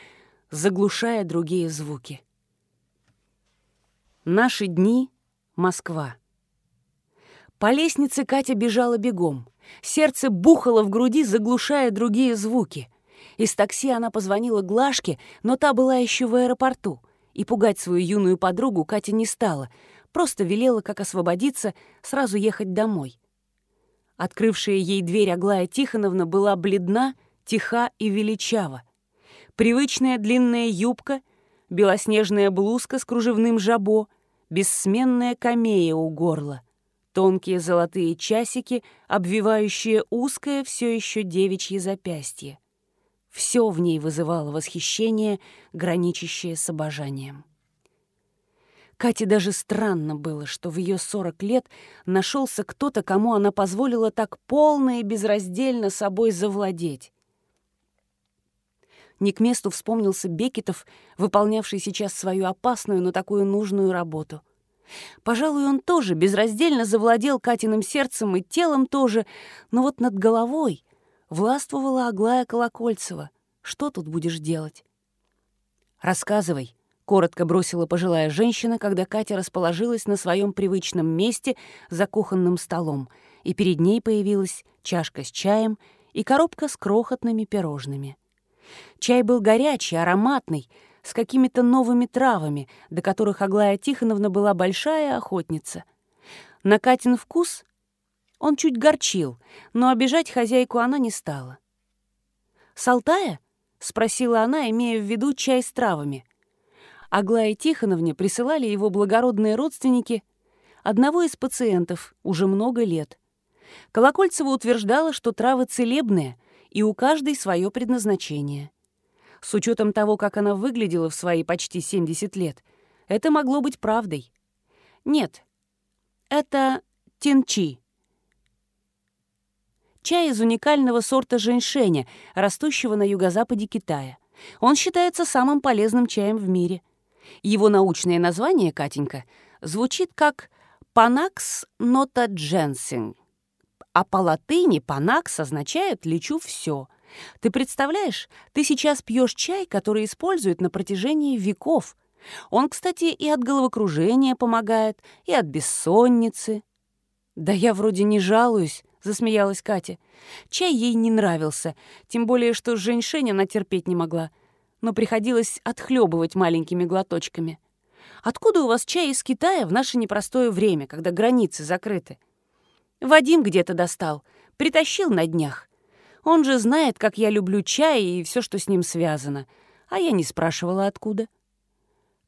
заглушая другие звуки. Наши дни — Москва. По лестнице Катя бежала бегом. Сердце бухало в груди, заглушая другие звуки. Из такси она позвонила Глашке, но та была еще в аэропорту. И пугать свою юную подругу Катя не стала, просто велела, как освободиться, сразу ехать домой. Открывшая ей дверь Аглая Тихоновна была бледна, тиха и величава. Привычная длинная юбка, белоснежная блузка с кружевным жабо, бессменная камея у горла, тонкие золотые часики, обвивающие узкое все еще девичье запястье. Все в ней вызывало восхищение, граничащее с обожанием. Кате даже странно было, что в ее сорок лет нашелся кто-то, кому она позволила так полно и безраздельно собой завладеть. Не к месту вспомнился Бекетов, выполнявший сейчас свою опасную, но такую нужную работу. Пожалуй, он тоже безраздельно завладел Катиным сердцем и телом тоже, но вот над головой властвовала Аглая Колокольцева. Что тут будешь делать? «Рассказывай», — коротко бросила пожилая женщина, когда Катя расположилась на своем привычном месте за кухонным столом, и перед ней появилась чашка с чаем и коробка с крохотными пирожными. Чай был горячий, ароматный, с какими-то новыми травами, до которых Аглая Тихоновна была большая охотница. На Катин вкус он чуть горчил, но обижать хозяйку она не стала. «Салтая?» — спросила она, имея в виду чай с травами. Аглае Тихоновне присылали его благородные родственники одного из пациентов уже много лет. Колокольцева утверждала, что травы целебные, и у каждой свое предназначение. С учетом того, как она выглядела в свои почти 70 лет, это могло быть правдой. Нет, это тинчи, чай из уникального сорта женьшеня, растущего на юго-западе Китая. Он считается самым полезным чаем в мире. Его научное название, Катенька, звучит как «Панакс нота дженсинг», а по латыни «панакс» означает «лечу все». Ты представляешь, ты сейчас пьешь чай, который используют на протяжении веков. Он, кстати, и от головокружения помогает, и от бессонницы. Да я вроде не жалуюсь, засмеялась Катя. Чай ей не нравился, тем более, что женьшень она терпеть не могла, но приходилось отхлебывать маленькими глоточками. Откуда у вас чай из Китая в наше непростое время, когда границы закрыты? Вадим где-то достал, притащил на днях. Он же знает, как я люблю чай и все, что с ним связано, а я не спрашивала, откуда.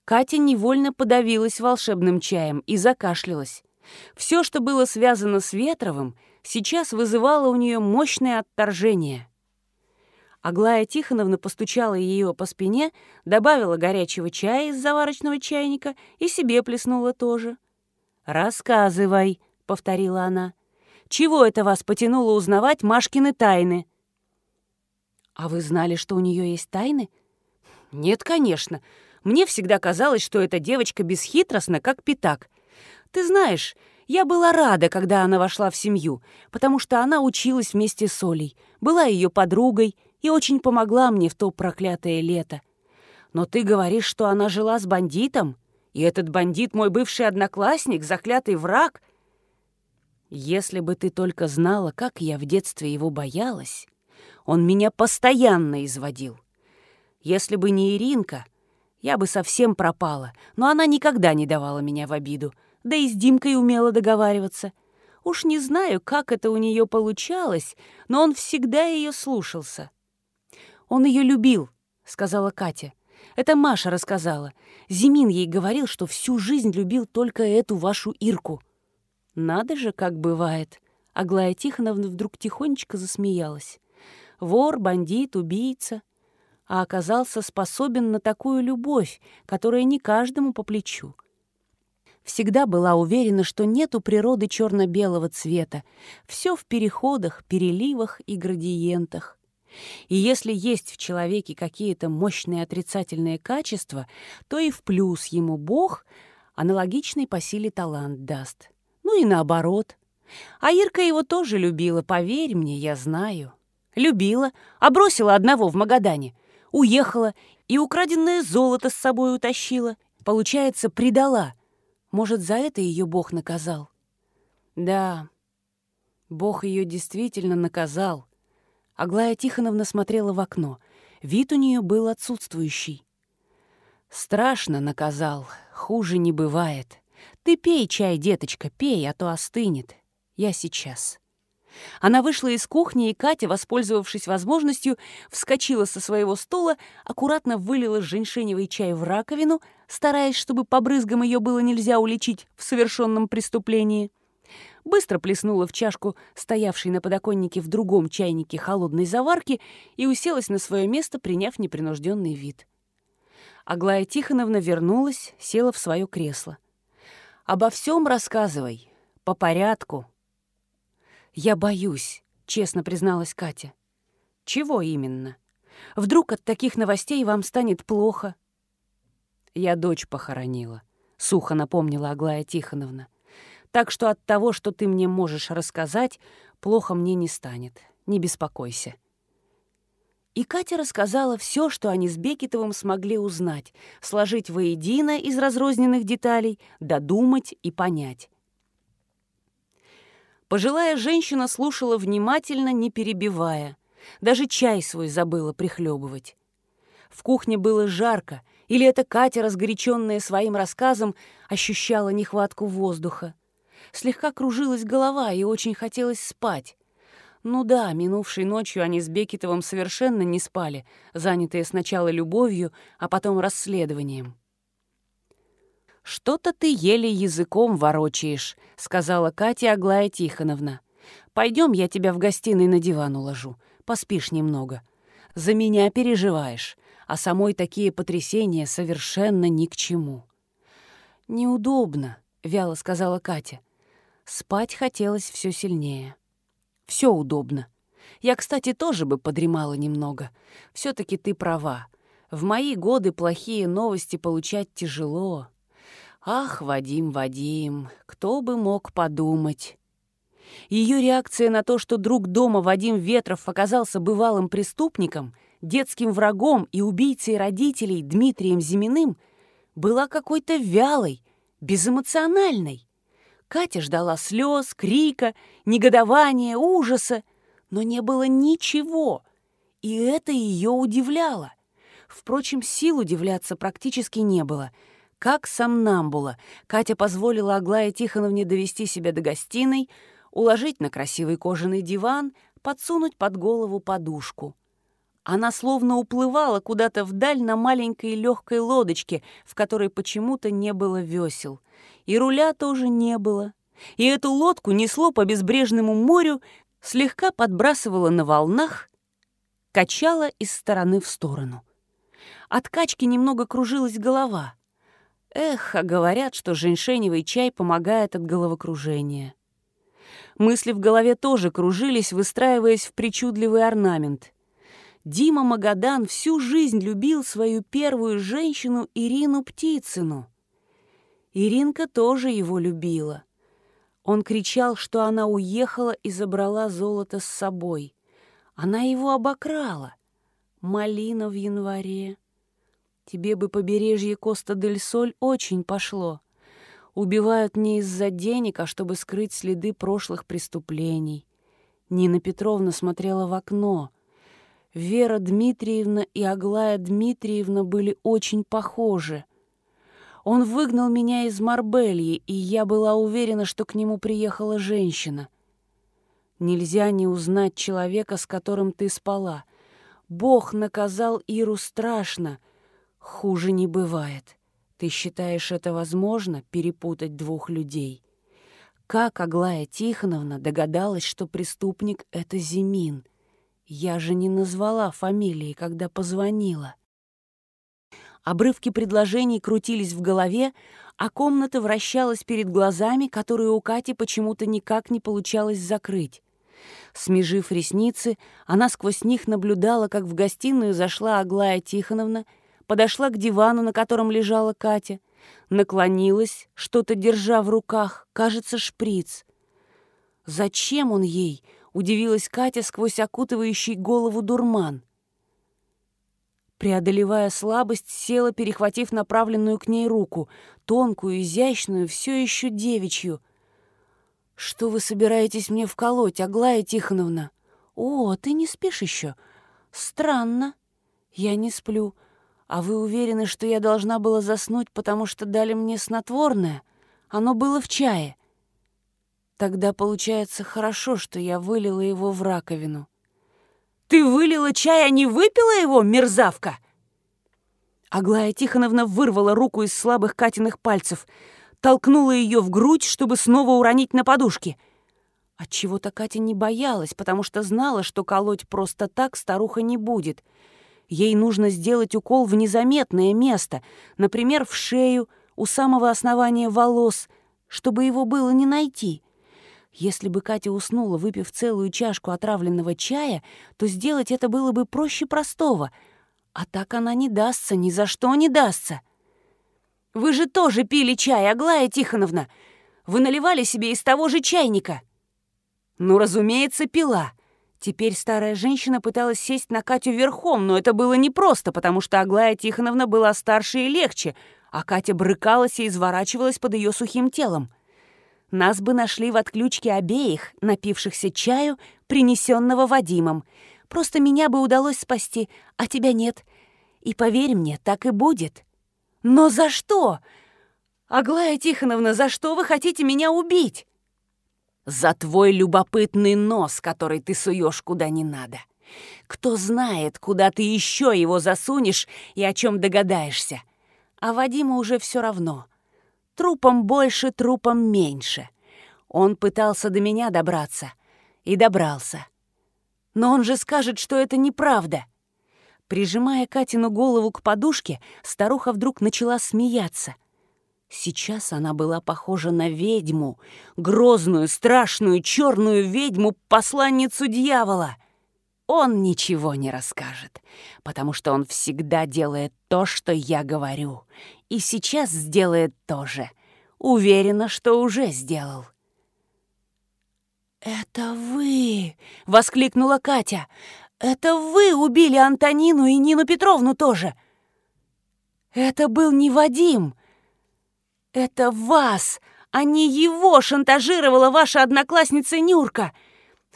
Катя невольно подавилась волшебным чаем и закашлялась. Все, что было связано с Ветровым, сейчас вызывало у нее мощное отторжение. Аглая Тихоновна постучала ее по спине, добавила горячего чая из заварочного чайника и себе плеснула тоже. «Рассказывай», — повторила она. «Чего это вас потянуло узнавать Машкины тайны?» «А вы знали, что у нее есть тайны?» «Нет, конечно. Мне всегда казалось, что эта девочка бесхитростна, как пятак. Ты знаешь, я была рада, когда она вошла в семью, потому что она училась вместе с Олей, была ее подругой и очень помогла мне в то проклятое лето. Но ты говоришь, что она жила с бандитом, и этот бандит мой бывший одноклассник, заклятый враг. Если бы ты только знала, как я в детстве его боялась, он меня постоянно изводил. Если бы не Иринка, я бы совсем пропала, но она никогда не давала меня в обиду — да и с Димкой умела договариваться. Уж не знаю, как это у нее получалось, но он всегда ее слушался. «Он ее любил», — сказала Катя. Это Маша рассказала. Зимин ей говорил, что всю жизнь любил только эту вашу Ирку. «Надо же, как бывает!» Аглая Тихоновна вдруг тихонечко засмеялась. Вор, бандит, убийца. А оказался способен на такую любовь, которая не каждому по плечу. Всегда была уверена, что нет у природы черно-белого цвета. Все в переходах, переливах и градиентах. И если есть в человеке какие-то мощные отрицательные качества, то и в плюс ему Бог аналогичный по силе талант даст. Ну и наоборот. А Ирка его тоже любила, поверь мне, я знаю. Любила, а бросила одного в Магадане. Уехала и украденное золото с собой утащила. Получается, предала — может, за это ее Бог наказал? Да, Бог ее действительно наказал. Аглая Тихоновна смотрела в окно. Вид у нее был отсутствующий. Страшно наказал, хуже не бывает. Ты пей чай, деточка, пей, а то остынет. Я сейчас. Она вышла из кухни, и Катя, воспользовавшись возможностью, вскочила со своего стула, аккуратно вылила женьшеневый чай в раковину, стараясь, чтобы по брызгам ее было нельзя уличить в совершенном преступлении. Быстро плеснула в чашку, стоявшей на подоконнике в другом чайнике холодной заварки, и уселась на свое место, приняв непринужденный вид. Аглая Тихоновна вернулась, села в свое кресло. «Обо всем рассказывай, по порядку», «Я боюсь», — честно призналась Катя. «Чего именно? Вдруг от таких новостей вам станет плохо?» «Я дочь похоронила», — сухо напомнила Аглая Тихоновна. «Так что от того, что ты мне можешь рассказать, плохо мне не станет. Не беспокойся». И Катя рассказала все, что они с Бекетовым смогли узнать, сложить воедино из разрозненных деталей, додумать и понять. Пожилая женщина слушала внимательно, не перебивая. Даже чай свой забыла прихлебывать. В кухне было жарко, или эта Катя, разгоряченная своим рассказом, ощущала нехватку воздуха. Слегка кружилась голова и очень хотелось спать. Ну да, минувшей ночью они с Бекетовым совершенно не спали, занятые сначала любовью, а потом расследованием. «Что-то ты еле языком ворочаешь», — сказала Катя Аглая Тихоновна. «Пойдем, я тебя в гостиной на диван уложу. Поспишь немного. За меня переживаешь, а самой такие потрясения совершенно ни к чему». «Неудобно», — вяло сказала Катя. Спать хотелось все сильнее. Все удобно. Я, кстати, тоже бы подремала немного. все таки ты права. В мои годы плохие новости получать тяжело. Ах, Вадим, Вадим, кто бы мог подумать. Ее реакция на то, что друг дома Вадим Ветров оказался бывалым преступником, детским врагом и убийцей родителей Дмитрием Зиминым, была какой-то вялой, безэмоциональной. Катя ждала слез, крика, негодования, ужаса, но не было ничего, и это ее удивляло. Впрочем, сил удивляться практически не было — как сомнамбула, Катя позволила Аглае Тихоновне довести себя до гостиной, уложить на красивый кожаный диван, подсунуть под голову подушку. Она словно уплывала куда-то вдаль на маленькой легкой лодочке, в которой почему-то не было весел. И руля тоже не было. И эту лодку несло по безбрежному морю, слегка подбрасывало на волнах, качало из стороны в сторону. От качки немного кружилась голова — Эх, а говорят, что женьшеневый чай помогает от головокружения. Мысли в голове тоже кружились, выстраиваясь в причудливый орнамент. Дима Магадан всю жизнь любил свою первую женщину Ирину Птицыну. Иринка тоже его любила. Он кричал, что она уехала и забрала золото с собой. Она его обокрала. Малина в январе. Тебе бы побережье Коста-дель-Соль очень пошло. Убивают не из-за денег, а чтобы скрыть следы прошлых преступлений. Нина Петровна смотрела в окно. Вера Дмитриевна и Аглая Дмитриевна были очень похожи. Он выгнал меня из Марбельи, и я была уверена, что к нему приехала женщина. Нельзя не узнать человека, с которым ты спала. Бог наказал Иру страшно — Хуже не бывает. Ты считаешь это возможно, перепутать двух людей? Как Аглая Тихоновна догадалась, что преступник — это Зимин? Я же не назвала фамилии, когда позвонила. Обрывки предложений крутились в голове, а комната вращалась перед глазами, которые у Кати почему-то никак не получалось закрыть. Смежив ресницы, она сквозь них наблюдала, как в гостиную зашла Аглая Тихоновна, подошла к дивану, на котором лежала Катя, наклонилась, что-то держа в руках, кажется, шприц. «Зачем он ей?» — удивилась Катя сквозь окутывающий голову дурман. Преодолевая слабость, села, перехватив направленную к ней руку, тонкую, изящную, все еще девичью. «Что вы собираетесь мне вколоть, Аглая Тихоновна?» «О, ты не спишь еще? Странно. Я не сплю. А вы уверены, что я должна была заснуть, потому что дали мне снотворное? Оно было в чае. Тогда получается хорошо, что я вылила его в раковину». Ты вылила чай, а не выпила его, мерзавка?» Аглая Тихоновна вырвала руку из слабых Катиных пальцев, толкнула ее в грудь, чтобы снова уронить на подушки. Отчего-то Катя не боялась, потому что знала, что колоть просто так старуха не будет. Ей нужно сделать укол в незаметное место, например, в шею, у самого основания волос, чтобы его было не найти. Если бы Катя уснула, выпив целую чашку отравленного чая, то сделать это было бы проще простого. А так она не дастся, ни за что не дастся. «Вы же тоже пили чай, Аглая Тихоновна! Вы наливали себе из того же чайника!» «Ну, разумеется, пила!» Теперь старая женщина пыталась сесть на Катю верхом, но это было непросто, потому что Аглая Тихоновна была старше и легче, а Катя брыкалась и изворачивалась под ее сухим телом нас бы нашли в отключке обеих, напившихся чаю, принесенного Вадимом. Просто меня бы удалось спасти, а тебя нет. И поверь мне, так и будет. Но за что? Аглая Тихоновна, за что вы хотите меня убить? За твой любопытный нос, который ты суешь куда не надо. Кто знает, куда ты еще его засунешь и о чем догадаешься. А Вадиму уже все равно — Трупом больше, трупом меньше. Он пытался до меня добраться. И добрался. Но он же скажет, что это неправда. Прижимая Катину голову к подушке, старуха вдруг начала смеяться. Сейчас она была похожа на ведьму, грозную, страшную, черную ведьму, посланницу дьявола. Он ничего не расскажет, потому что он всегда делает то, что я говорю, и сейчас сделает то же. Уверена, что уже сделал. «Это вы!» — воскликнула Катя. «Это вы убили Антонину и Нину Петровну тоже!» «Это был не Вадим! Это вас, а не его шантажировала ваша одноклассница Нюрка!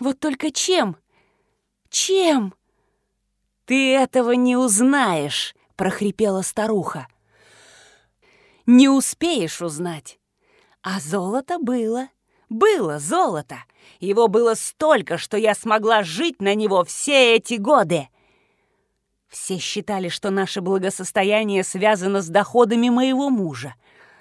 Вот только чем? Чем?» «Ты этого не узнаешь!» — прохрипела старуха не успеешь узнать. А золото было. Было золото. Его было столько, что я смогла жить на него все эти годы. Все считали, что наше благосостояние связано с доходами моего мужа.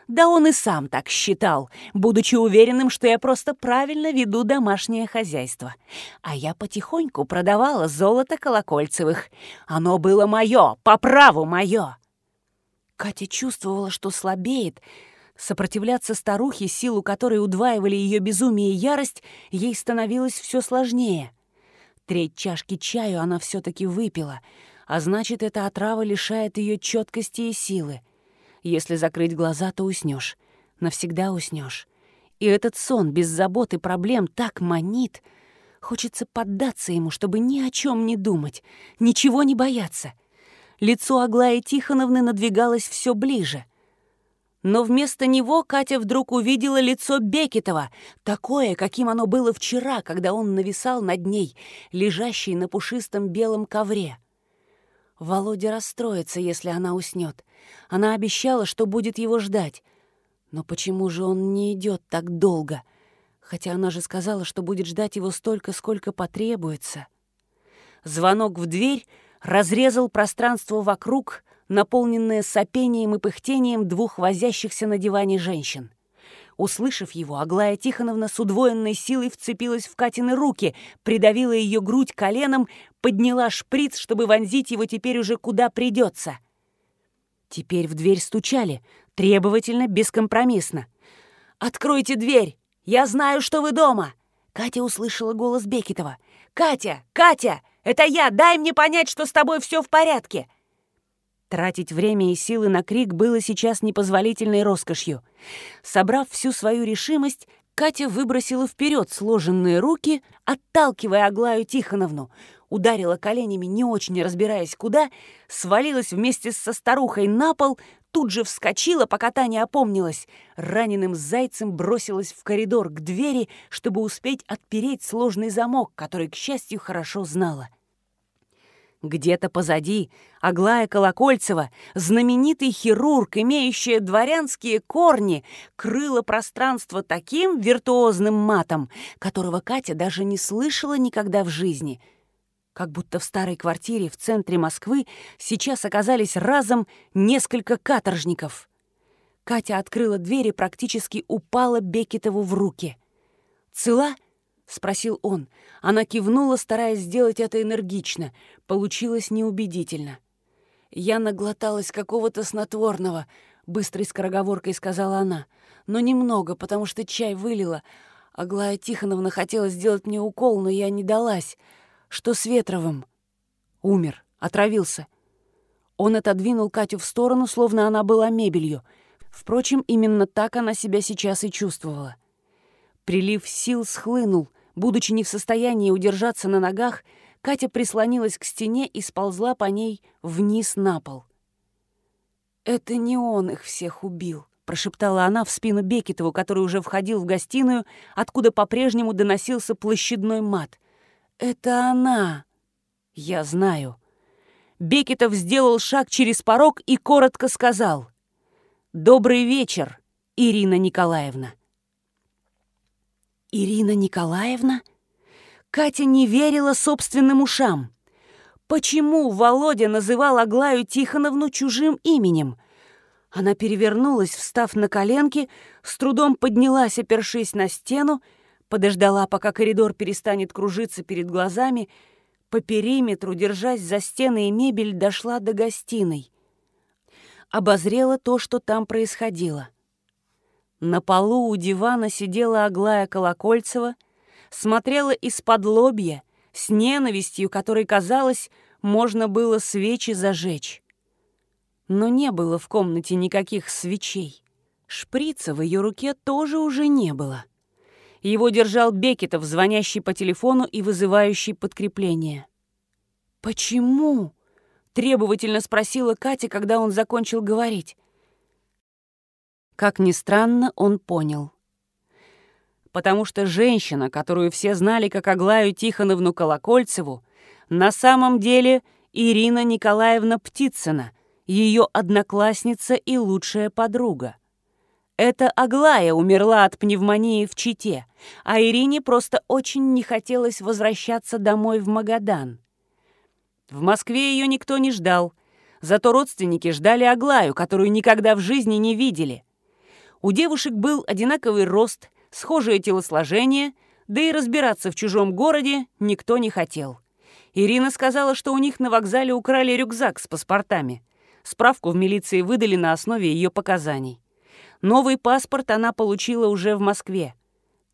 Да он и сам так считал, будучи уверенным, что я просто правильно веду домашнее хозяйство. А я потихоньку продавала золото Колокольцевых. Оно было мое, по праву мое. Катя чувствовала, что слабеет. Сопротивляться старухе, силу которой удваивали ее безумие и ярость, ей становилось все сложнее. Треть чашки чаю она все-таки выпила, а значит, эта отрава лишает ее четкости и силы. Если закрыть глаза, то уснешь. Навсегда уснешь. И этот сон без забот и проблем так манит. Хочется поддаться ему, чтобы ни о чем не думать, ничего не бояться — лицо Аглаи Тихоновны надвигалось все ближе. Но вместо него Катя вдруг увидела лицо Бекетова, такое, каким оно было вчера, когда он нависал над ней, лежащей на пушистом белом ковре. Володя расстроится, если она уснет. Она обещала, что будет его ждать. Но почему же он не идет так долго? Хотя она же сказала, что будет ждать его столько, сколько потребуется. Звонок в дверь разрезал пространство вокруг, наполненное сопением и пыхтением двух возящихся на диване женщин. Услышав его, Аглая Тихоновна с удвоенной силой вцепилась в Катины руки, придавила ее грудь коленом, подняла шприц, чтобы вонзить его теперь уже куда придется. Теперь в дверь стучали, требовательно, бескомпромиссно. «Откройте дверь! Я знаю, что вы дома!» Катя услышала голос Бекетова. «Катя! Катя! Это я! Дай мне понять, что с тобой все в порядке!» Тратить время и силы на крик было сейчас непозволительной роскошью. Собрав всю свою решимость, Катя выбросила вперед сложенные руки, отталкивая Аглаю Тихоновну, ударила коленями, не очень разбираясь куда, свалилась вместе со старухой на пол, тут же вскочила, пока та не опомнилась, раненым зайцем бросилась в коридор к двери, чтобы успеть отпереть сложный замок, который, к счастью, хорошо знала. Где-то позади Аглая Колокольцева, знаменитый хирург, имеющая дворянские корни, крыла пространство таким виртуозным матом, которого Катя даже не слышала никогда в жизни. Как будто в старой квартире в центре Москвы сейчас оказались разом несколько каторжников. Катя открыла дверь и практически упала Бекетову в руки. «Цела?» — спросил он. Она кивнула, стараясь сделать это энергично. Получилось неубедительно. «Я наглоталась какого-то снотворного», — быстрой скороговоркой сказала она. «Но немного, потому что чай вылила. Аглая Тихоновна хотела сделать мне укол, но я не далась. Что с Ветровым?» «Умер, отравился». Он отодвинул Катю в сторону, словно она была мебелью. Впрочем, именно так она себя сейчас и чувствовала. Прилив сил схлынул — Будучи не в состоянии удержаться на ногах, Катя прислонилась к стене и сползла по ней вниз на пол. «Это не он их всех убил», — прошептала она в спину Бекетову, который уже входил в гостиную, откуда по-прежнему доносился площадной мат. «Это она!» «Я знаю». Бекетов сделал шаг через порог и коротко сказал. «Добрый вечер, Ирина Николаевна». Ирина Николаевна? Катя не верила собственным ушам. Почему Володя называл Аглаю Тихоновну чужим именем? Она перевернулась, встав на коленки, с трудом поднялась, опершись на стену, подождала, пока коридор перестанет кружиться перед глазами, по периметру, держась за стены и мебель, дошла до гостиной. Обозрела то, что там происходило — на полу у дивана сидела Аглая Колокольцева, смотрела из-под лобья, с ненавистью, которой, казалось, можно было свечи зажечь. Но не было в комнате никаких свечей. Шприца в ее руке тоже уже не было. Его держал Бекетов, звонящий по телефону и вызывающий подкрепление. «Почему?» — требовательно спросила Катя, когда он закончил говорить. Как ни странно, он понял. Потому что женщина, которую все знали как Аглаю Тихоновну Колокольцеву, на самом деле Ирина Николаевна Птицына, ее одноклассница и лучшая подруга. Это Аглая умерла от пневмонии в Чите, а Ирине просто очень не хотелось возвращаться домой в Магадан. В Москве ее никто не ждал, зато родственники ждали Аглаю, которую никогда в жизни не видели. У девушек был одинаковый рост, схожее телосложение, да и разбираться в чужом городе никто не хотел. Ирина сказала, что у них на вокзале украли рюкзак с паспортами. Справку в милиции выдали на основе ее показаний. Новый паспорт она получила уже в Москве.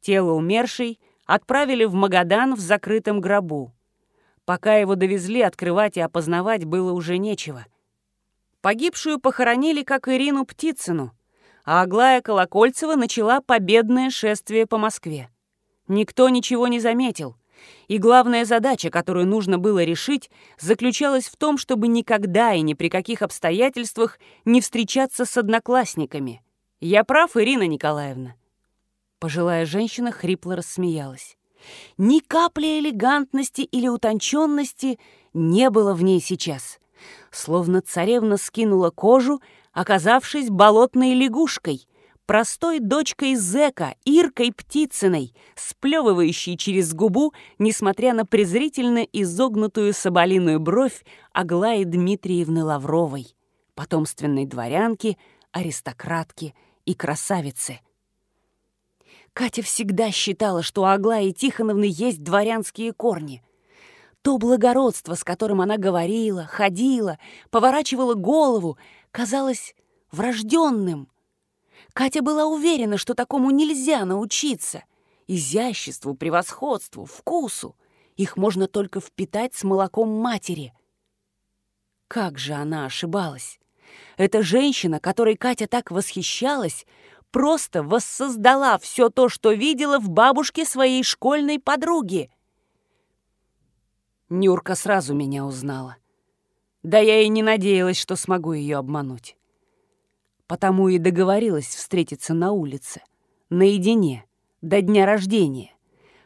Тело умершей отправили в Магадан в закрытом гробу. Пока его довезли, открывать и опознавать было уже нечего. Погибшую похоронили, как Ирину Птицыну, а Аглая Колокольцева начала победное шествие по Москве. Никто ничего не заметил. И главная задача, которую нужно было решить, заключалась в том, чтобы никогда и ни при каких обстоятельствах не встречаться с одноклассниками. Я прав, Ирина Николаевна?» Пожилая женщина хрипло рассмеялась. Ни капли элегантности или утонченности не было в ней сейчас. Словно царевна скинула кожу, оказавшись болотной лягушкой, простой дочкой зэка, Иркой Птицыной, сплевывающей через губу, несмотря на презрительно изогнутую соболиную бровь Аглаи Дмитриевны Лавровой, потомственной дворянки, аристократки и красавицы. Катя всегда считала, что у Аглаи Тихоновны есть дворянские корни. То благородство, с которым она говорила, ходила, поворачивала голову, казалось врожденным. Катя была уверена, что такому нельзя научиться. Изяществу, превосходству, вкусу. Их можно только впитать с молоком матери. Как же она ошибалась! Эта женщина, которой Катя так восхищалась, просто воссоздала все то, что видела в бабушке своей школьной подруги. Нюрка сразу меня узнала. Да я и не надеялась, что смогу ее обмануть. Потому и договорилась встретиться на улице, наедине, до дня рождения,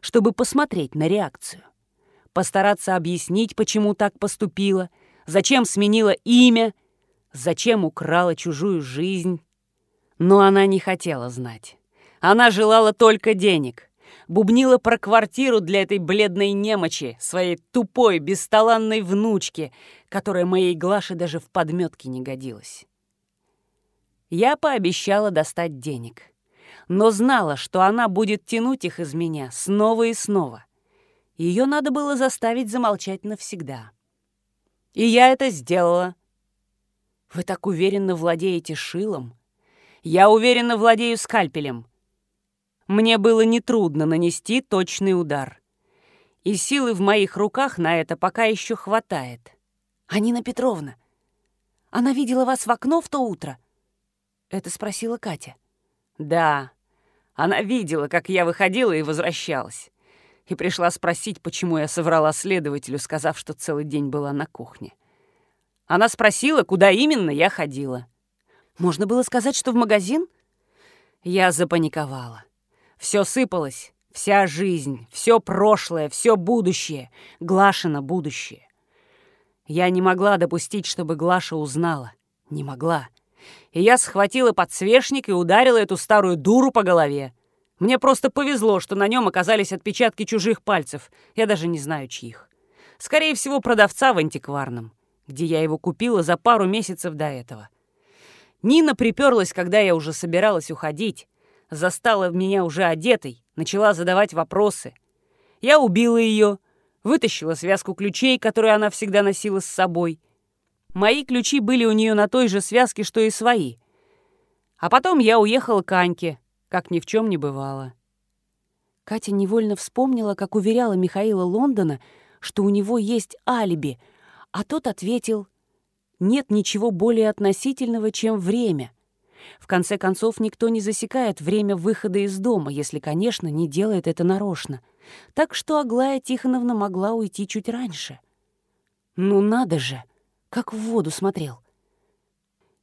чтобы посмотреть на реакцию. Постараться объяснить, почему так поступила, зачем сменила имя, зачем украла чужую жизнь. Но она не хотела знать. Она желала только денег бубнила про квартиру для этой бледной немочи, своей тупой, бесталанной внучки, которая моей Глаше даже в подметке не годилась. Я пообещала достать денег, но знала, что она будет тянуть их из меня снова и снова. Ее надо было заставить замолчать навсегда. И я это сделала. Вы так уверенно владеете шилом. Я уверенно владею скальпелем мне было нетрудно нанести точный удар. И силы в моих руках на это пока еще хватает. «Анина Петровна, она видела вас в окно в то утро?» Это спросила Катя. «Да, она видела, как я выходила и возвращалась. И пришла спросить, почему я соврала следователю, сказав, что целый день была на кухне. Она спросила, куда именно я ходила. Можно было сказать, что в магазин?» Я запаниковала. Все сыпалось, вся жизнь, все прошлое, все будущее, Глашина будущее. Я не могла допустить, чтобы Глаша узнала. Не могла. И я схватила подсвечник и ударила эту старую дуру по голове. Мне просто повезло, что на нем оказались отпечатки чужих пальцев. Я даже не знаю, чьих. Скорее всего, продавца в антикварном, где я его купила за пару месяцев до этого. Нина приперлась, когда я уже собиралась уходить застала меня уже одетой, начала задавать вопросы. Я убила ее, вытащила связку ключей, которую она всегда носила с собой. Мои ключи были у нее на той же связке, что и свои. А потом я уехала к Аньке, как ни в чем не бывало. Катя невольно вспомнила, как уверяла Михаила Лондона, что у него есть алиби, а тот ответил, «Нет ничего более относительного, чем время». В конце концов, никто не засекает время выхода из дома, если, конечно, не делает это нарочно. Так что Аглая Тихоновна могла уйти чуть раньше. Ну надо же, как в воду смотрел.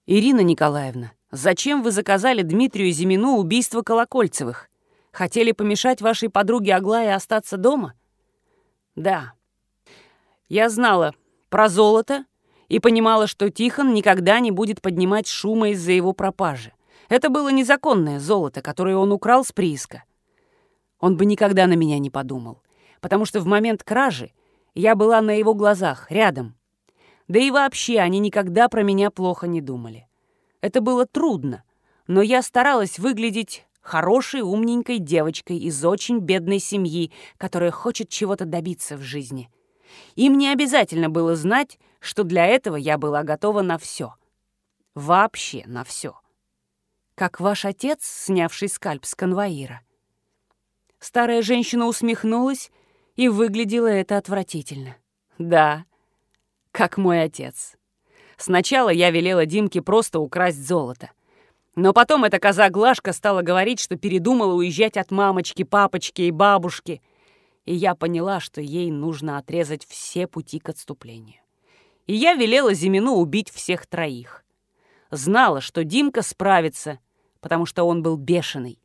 «Ирина Николаевна, зачем вы заказали Дмитрию Зимину убийство Колокольцевых? Хотели помешать вашей подруге Аглае остаться дома?» «Да. Я знала про золото, и понимала, что Тихон никогда не будет поднимать шума из-за его пропажи. Это было незаконное золото, которое он украл с прииска. Он бы никогда на меня не подумал, потому что в момент кражи я была на его глазах, рядом. Да и вообще они никогда про меня плохо не думали. Это было трудно, но я старалась выглядеть хорошей, умненькой девочкой из очень бедной семьи, которая хочет чего-то добиться в жизни. Им не обязательно было знать, что для этого я была готова на все. Вообще на все. Как ваш отец, снявший скальп с конвоира. Старая женщина усмехнулась, и выглядело это отвратительно. Да, как мой отец. Сначала я велела Димке просто украсть золото. Но потом эта коза Глашка стала говорить, что передумала уезжать от мамочки, папочки и бабушки — и я поняла, что ей нужно отрезать все пути к отступлению. И я велела Зимину убить всех троих. Знала, что Димка справится, потому что он был бешеный.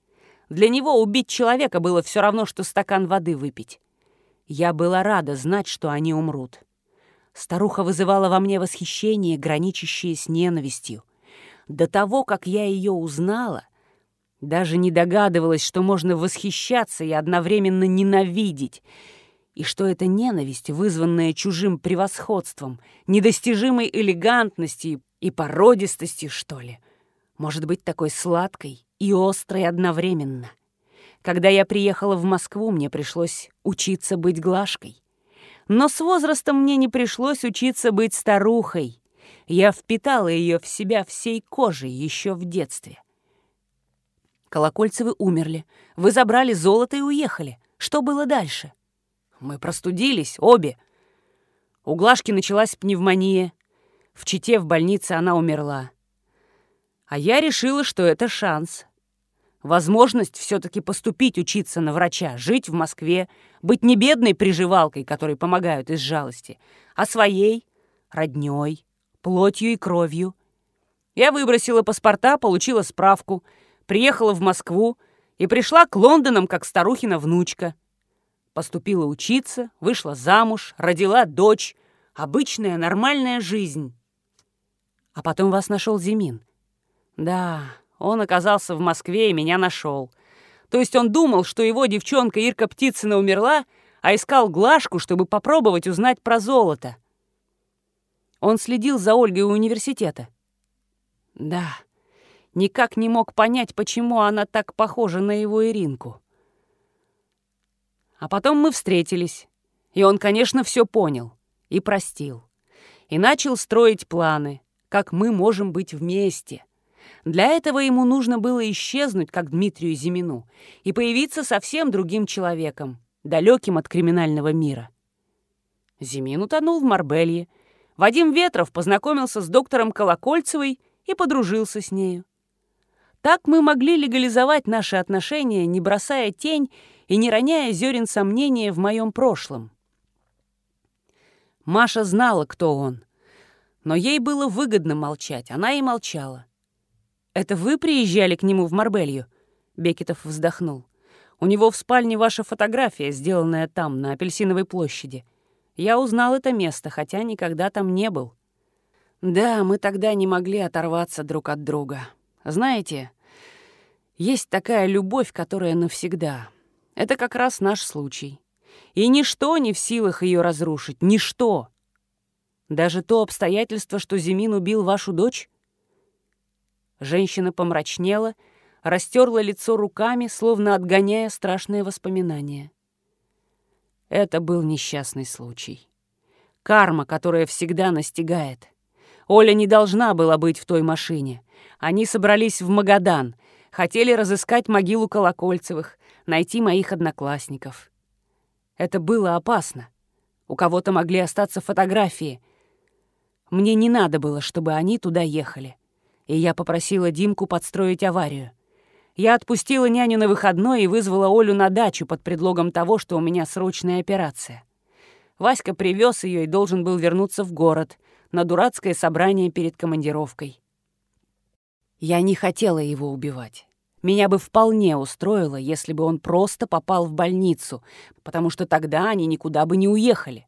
Для него убить человека было все равно, что стакан воды выпить. Я была рада знать, что они умрут. Старуха вызывала во мне восхищение, граничащее с ненавистью. До того, как я ее узнала, даже не догадывалась, что можно восхищаться и одновременно ненавидеть, и что эта ненависть, вызванная чужим превосходством, недостижимой элегантностью и породистостью, что ли, может быть такой сладкой и острой одновременно. Когда я приехала в Москву, мне пришлось учиться быть глажкой. Но с возрастом мне не пришлось учиться быть старухой. Я впитала ее в себя всей кожей еще в детстве. Колокольцевы умерли. Вы забрали золото и уехали. Что было дальше? Мы простудились, обе. У Глашки началась пневмония. В Чите в больнице она умерла. А я решила, что это шанс. Возможность все-таки поступить учиться на врача, жить в Москве, быть не бедной приживалкой, которой помогают из жалости, а своей, родней, плотью и кровью. Я выбросила паспорта, получила справку, приехала в Москву и пришла к Лондонам как старухина внучка. Поступила учиться, вышла замуж, родила дочь. Обычная нормальная жизнь. А потом вас нашел Зимин. Да, он оказался в Москве и меня нашел. То есть он думал, что его девчонка Ирка Птицына умерла, а искал Глашку, чтобы попробовать узнать про золото. Он следил за Ольгой у университета. Да, никак не мог понять, почему она так похожа на его Иринку. А потом мы встретились, и он, конечно, все понял и простил. И начал строить планы, как мы можем быть вместе — для этого ему нужно было исчезнуть, как Дмитрию Зимину, и появиться совсем другим человеком, далеким от криминального мира. Зимин утонул в Марбелье. Вадим Ветров познакомился с доктором Колокольцевой и подружился с нею. Так мы могли легализовать наши отношения, не бросая тень и не роняя зерен сомнения в моем прошлом. Маша знала, кто он, но ей было выгодно молчать, она и молчала. «Это вы приезжали к нему в Марбелью?» Бекетов вздохнул. «У него в спальне ваша фотография, сделанная там, на Апельсиновой площади. Я узнал это место, хотя никогда там не был». «Да, мы тогда не могли оторваться друг от друга. Знаете, есть такая любовь, которая навсегда. Это как раз наш случай. И ничто не в силах ее разрушить, ничто. Даже то обстоятельство, что Зимин убил вашу дочь?» Женщина помрачнела, растерла лицо руками, словно отгоняя страшные воспоминания. Это был несчастный случай. Карма, которая всегда настигает. Оля не должна была быть в той машине. Они собрались в Магадан, хотели разыскать могилу Колокольцевых, найти моих одноклассников. Это было опасно. У кого-то могли остаться фотографии. Мне не надо было, чтобы они туда ехали и я попросила Димку подстроить аварию. Я отпустила няню на выходной и вызвала Олю на дачу под предлогом того, что у меня срочная операция. Васька привез ее и должен был вернуться в город на дурацкое собрание перед командировкой. Я не хотела его убивать. Меня бы вполне устроило, если бы он просто попал в больницу, потому что тогда они никуда бы не уехали.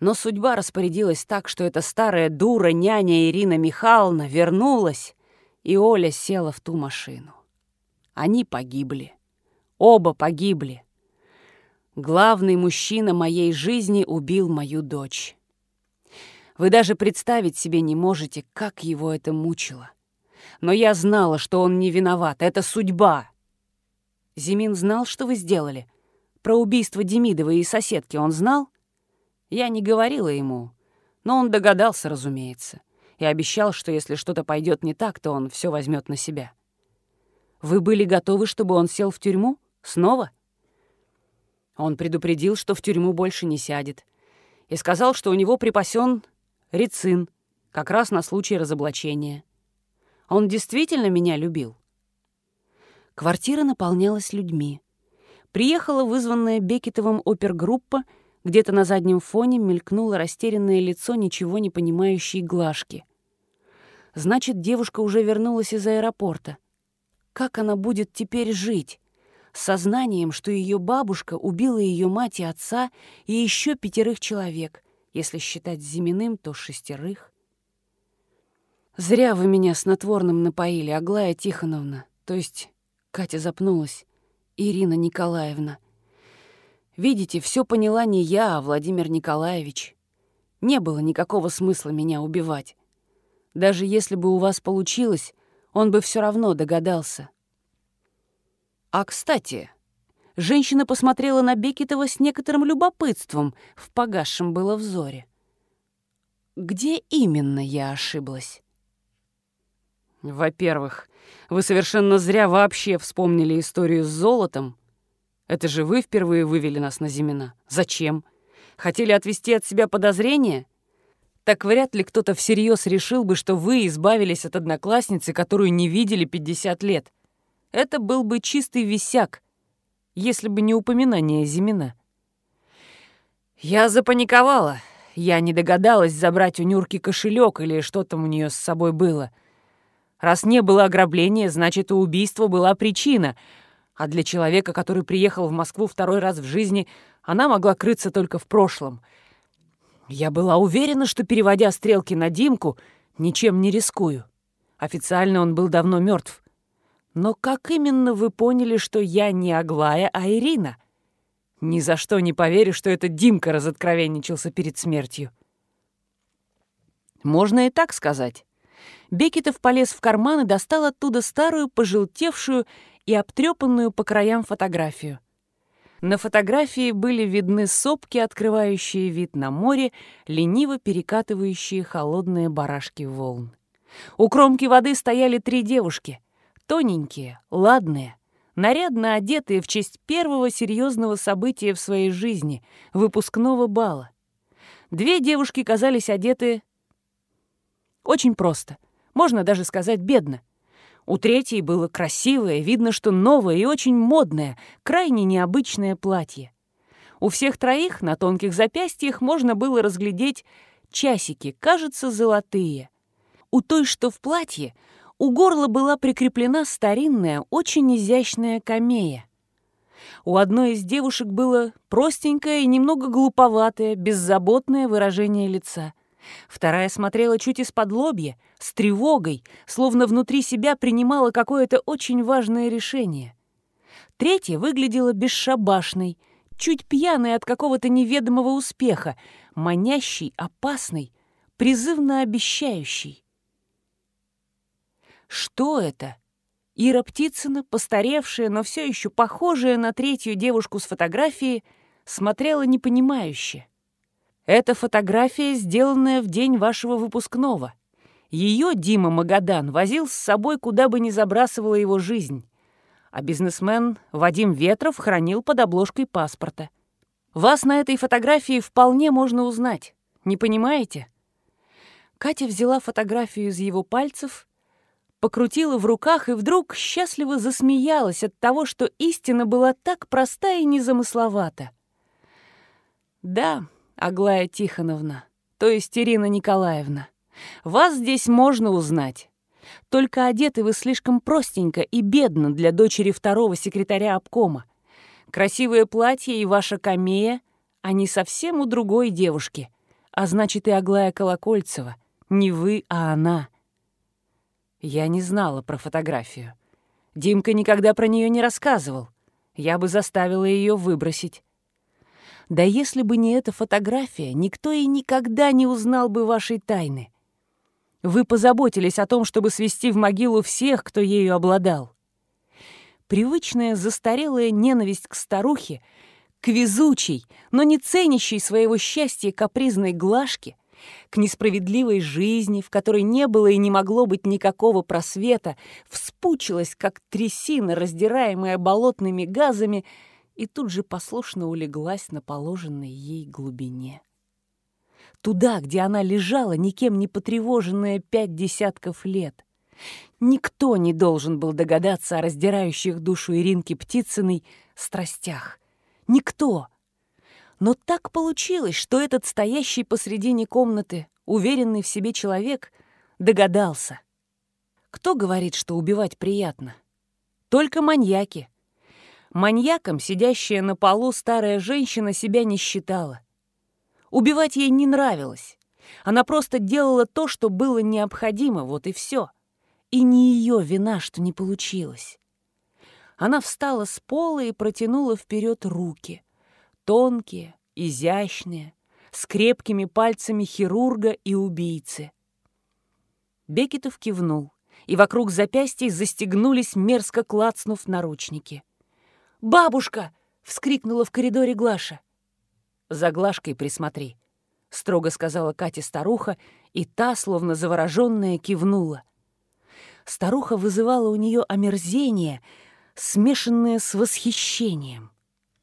Но судьба распорядилась так, что эта старая дура, няня Ирина Михайловна, вернулась, и Оля села в ту машину. Они погибли. Оба погибли. Главный мужчина моей жизни убил мою дочь. Вы даже представить себе не можете, как его это мучило. Но я знала, что он не виноват. Это судьба. Зимин знал, что вы сделали. Про убийство Демидовой и соседки он знал? Я не говорила ему, но он догадался, разумеется, и обещал, что если что-то пойдет не так, то он все возьмет на себя. Вы были готовы, чтобы он сел в тюрьму? Снова? Он предупредил, что в тюрьму больше не сядет, и сказал, что у него припасен рецин, как раз на случай разоблачения. Он действительно меня любил. Квартира наполнялась людьми. Приехала вызванная Бекетовым опергруппа — где-то на заднем фоне мелькнуло растерянное лицо ничего не понимающей Глашки. Значит, девушка уже вернулась из аэропорта. Как она будет теперь жить? С сознанием, что ее бабушка убила ее мать и отца и еще пятерых человек. Если считать Зиминым, то шестерых. «Зря вы меня снотворным напоили, Аглая Тихоновна. То есть Катя запнулась. Ирина Николаевна. Видите, все поняла не я, а Владимир Николаевич. Не было никакого смысла меня убивать. Даже если бы у вас получилось, он бы все равно догадался. А, кстати, Женщина посмотрела на Бекетова с некоторым любопытством, в погасшем было взоре. Где именно я ошиблась? Во-первых, вы совершенно зря вообще вспомнили историю с золотом. Это же вы впервые вывели нас на Зимина. Зачем? Хотели отвести от себя подозрения? Так вряд ли кто-то всерьез решил бы, что вы избавились от одноклассницы, которую не видели 50 лет. Это был бы чистый висяк, если бы не упоминание Зимина. Я запаниковала. Я не догадалась забрать у Нюрки кошелек или что там у нее с собой было. Раз не было ограбления, значит, у убийства была причина. А для человека, который приехал в Москву второй раз в жизни, она могла крыться только в прошлом. Я была уверена, что, переводя стрелки на Димку, ничем не рискую. Официально он был давно мертв. Но как именно вы поняли, что я не Аглая, а Ирина? Ни за что не поверю, что это Димка разоткровенничался перед смертью. Можно и так сказать. Бекетов полез в карман и достал оттуда старую, пожелтевшую и обтрепанную по краям фотографию. На фотографии были видны сопки, открывающие вид на море, лениво перекатывающие холодные барашки волн. У кромки воды стояли три девушки — Тоненькие, ладные, нарядно одетые в честь первого серьезного события в своей жизни — выпускного бала. Две девушки казались одеты очень просто, можно даже сказать бедно. У третьей было красивое, видно, что новое и очень модное, крайне необычное платье. У всех троих на тонких запястьях можно было разглядеть часики, кажется, золотые. У той, что в платье, у горла была прикреплена старинная, очень изящная камея. У одной из девушек было простенькое и немного глуповатое, беззаботное выражение лица. Вторая смотрела чуть из-под лобья, с тревогой, словно внутри себя принимала какое-то очень важное решение. Третья выглядела бесшабашной, чуть пьяной от какого-то неведомого успеха, манящей, опасной, призывно обещающей. Что это? Ира Птицына, постаревшая, но все еще похожая на третью девушку с фотографии, смотрела непонимающе. Это фотография, сделанная в день вашего выпускного. Ее Дима Магадан возил с собой, куда бы ни забрасывала его жизнь. А бизнесмен Вадим Ветров хранил под обложкой паспорта. Вас на этой фотографии вполне можно узнать. Не понимаете? Катя взяла фотографию из его пальцев покрутила в руках и вдруг счастливо засмеялась от того, что истина была так проста и незамысловата. «Да, Аглая Тихоновна, то есть Ирина Николаевна, вас здесь можно узнать. Только одеты вы слишком простенько и бедно для дочери второго секретаря обкома. Красивое платье и ваша камея, они совсем у другой девушки, а значит и Аглая Колокольцева, не вы, а она». Я не знала про фотографию. Димка никогда про нее не рассказывал. Я бы заставила ее выбросить. Да если бы не эта фотография, никто и никогда не узнал бы вашей тайны. Вы позаботились о том, чтобы свести в могилу всех, кто ею обладал. Привычная застарелая ненависть к старухе, к везучей, но не ценящей своего счастья капризной Глашке, к несправедливой жизни, в которой не было и не могло быть никакого просвета, вспучилась, как трясина, раздираемая болотными газами, и тут же послушно улеглась на положенной ей глубине. Туда, где она лежала, никем не потревоженная пять десятков лет. Никто не должен был догадаться о раздирающих душу Иринки Птицыной страстях. Никто! Но так получилось, что этот стоящий посредине комнаты, уверенный в себе человек, догадался. Кто говорит, что убивать приятно? Только маньяки. Маньяком сидящая на полу старая женщина себя не считала. Убивать ей не нравилось. Она просто делала то, что было необходимо, вот и все. И не ее вина, что не получилось. Она встала с пола и протянула вперед руки — тонкие, изящные, с крепкими пальцами хирурга и убийцы. Бекетов кивнул, и вокруг запястья застегнулись, мерзко клацнув наручники. «Бабушка!» — вскрикнула в коридоре Глаша. «За Глашкой присмотри», — строго сказала Кате старуха, и та, словно заворожённая, кивнула. Старуха вызывала у нее омерзение, смешанное с восхищением.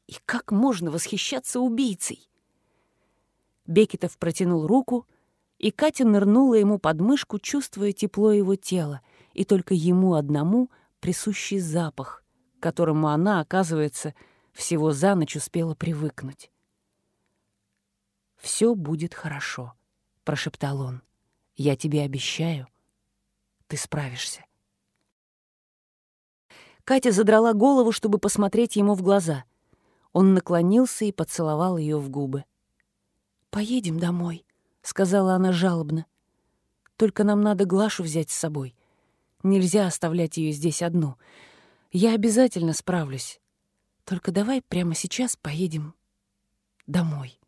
И как можно восхищаться убийцей? Бекетов протянул руку, и Катя нырнула ему под мышку, чувствуя тепло его тела, и только ему одному присущий запах, к которому она, оказывается, всего за ночь успела привыкнуть. «Все будет хорошо», — прошептал он. «Я тебе обещаю, ты справишься». Катя задрала голову, чтобы посмотреть ему в глаза. Он наклонился и поцеловал ее в губы. «Поедем домой», — сказала она жалобно. «Только нам надо Глашу взять с собой. Нельзя оставлять ее здесь одну. Я обязательно справлюсь. Только давай прямо сейчас поедем домой».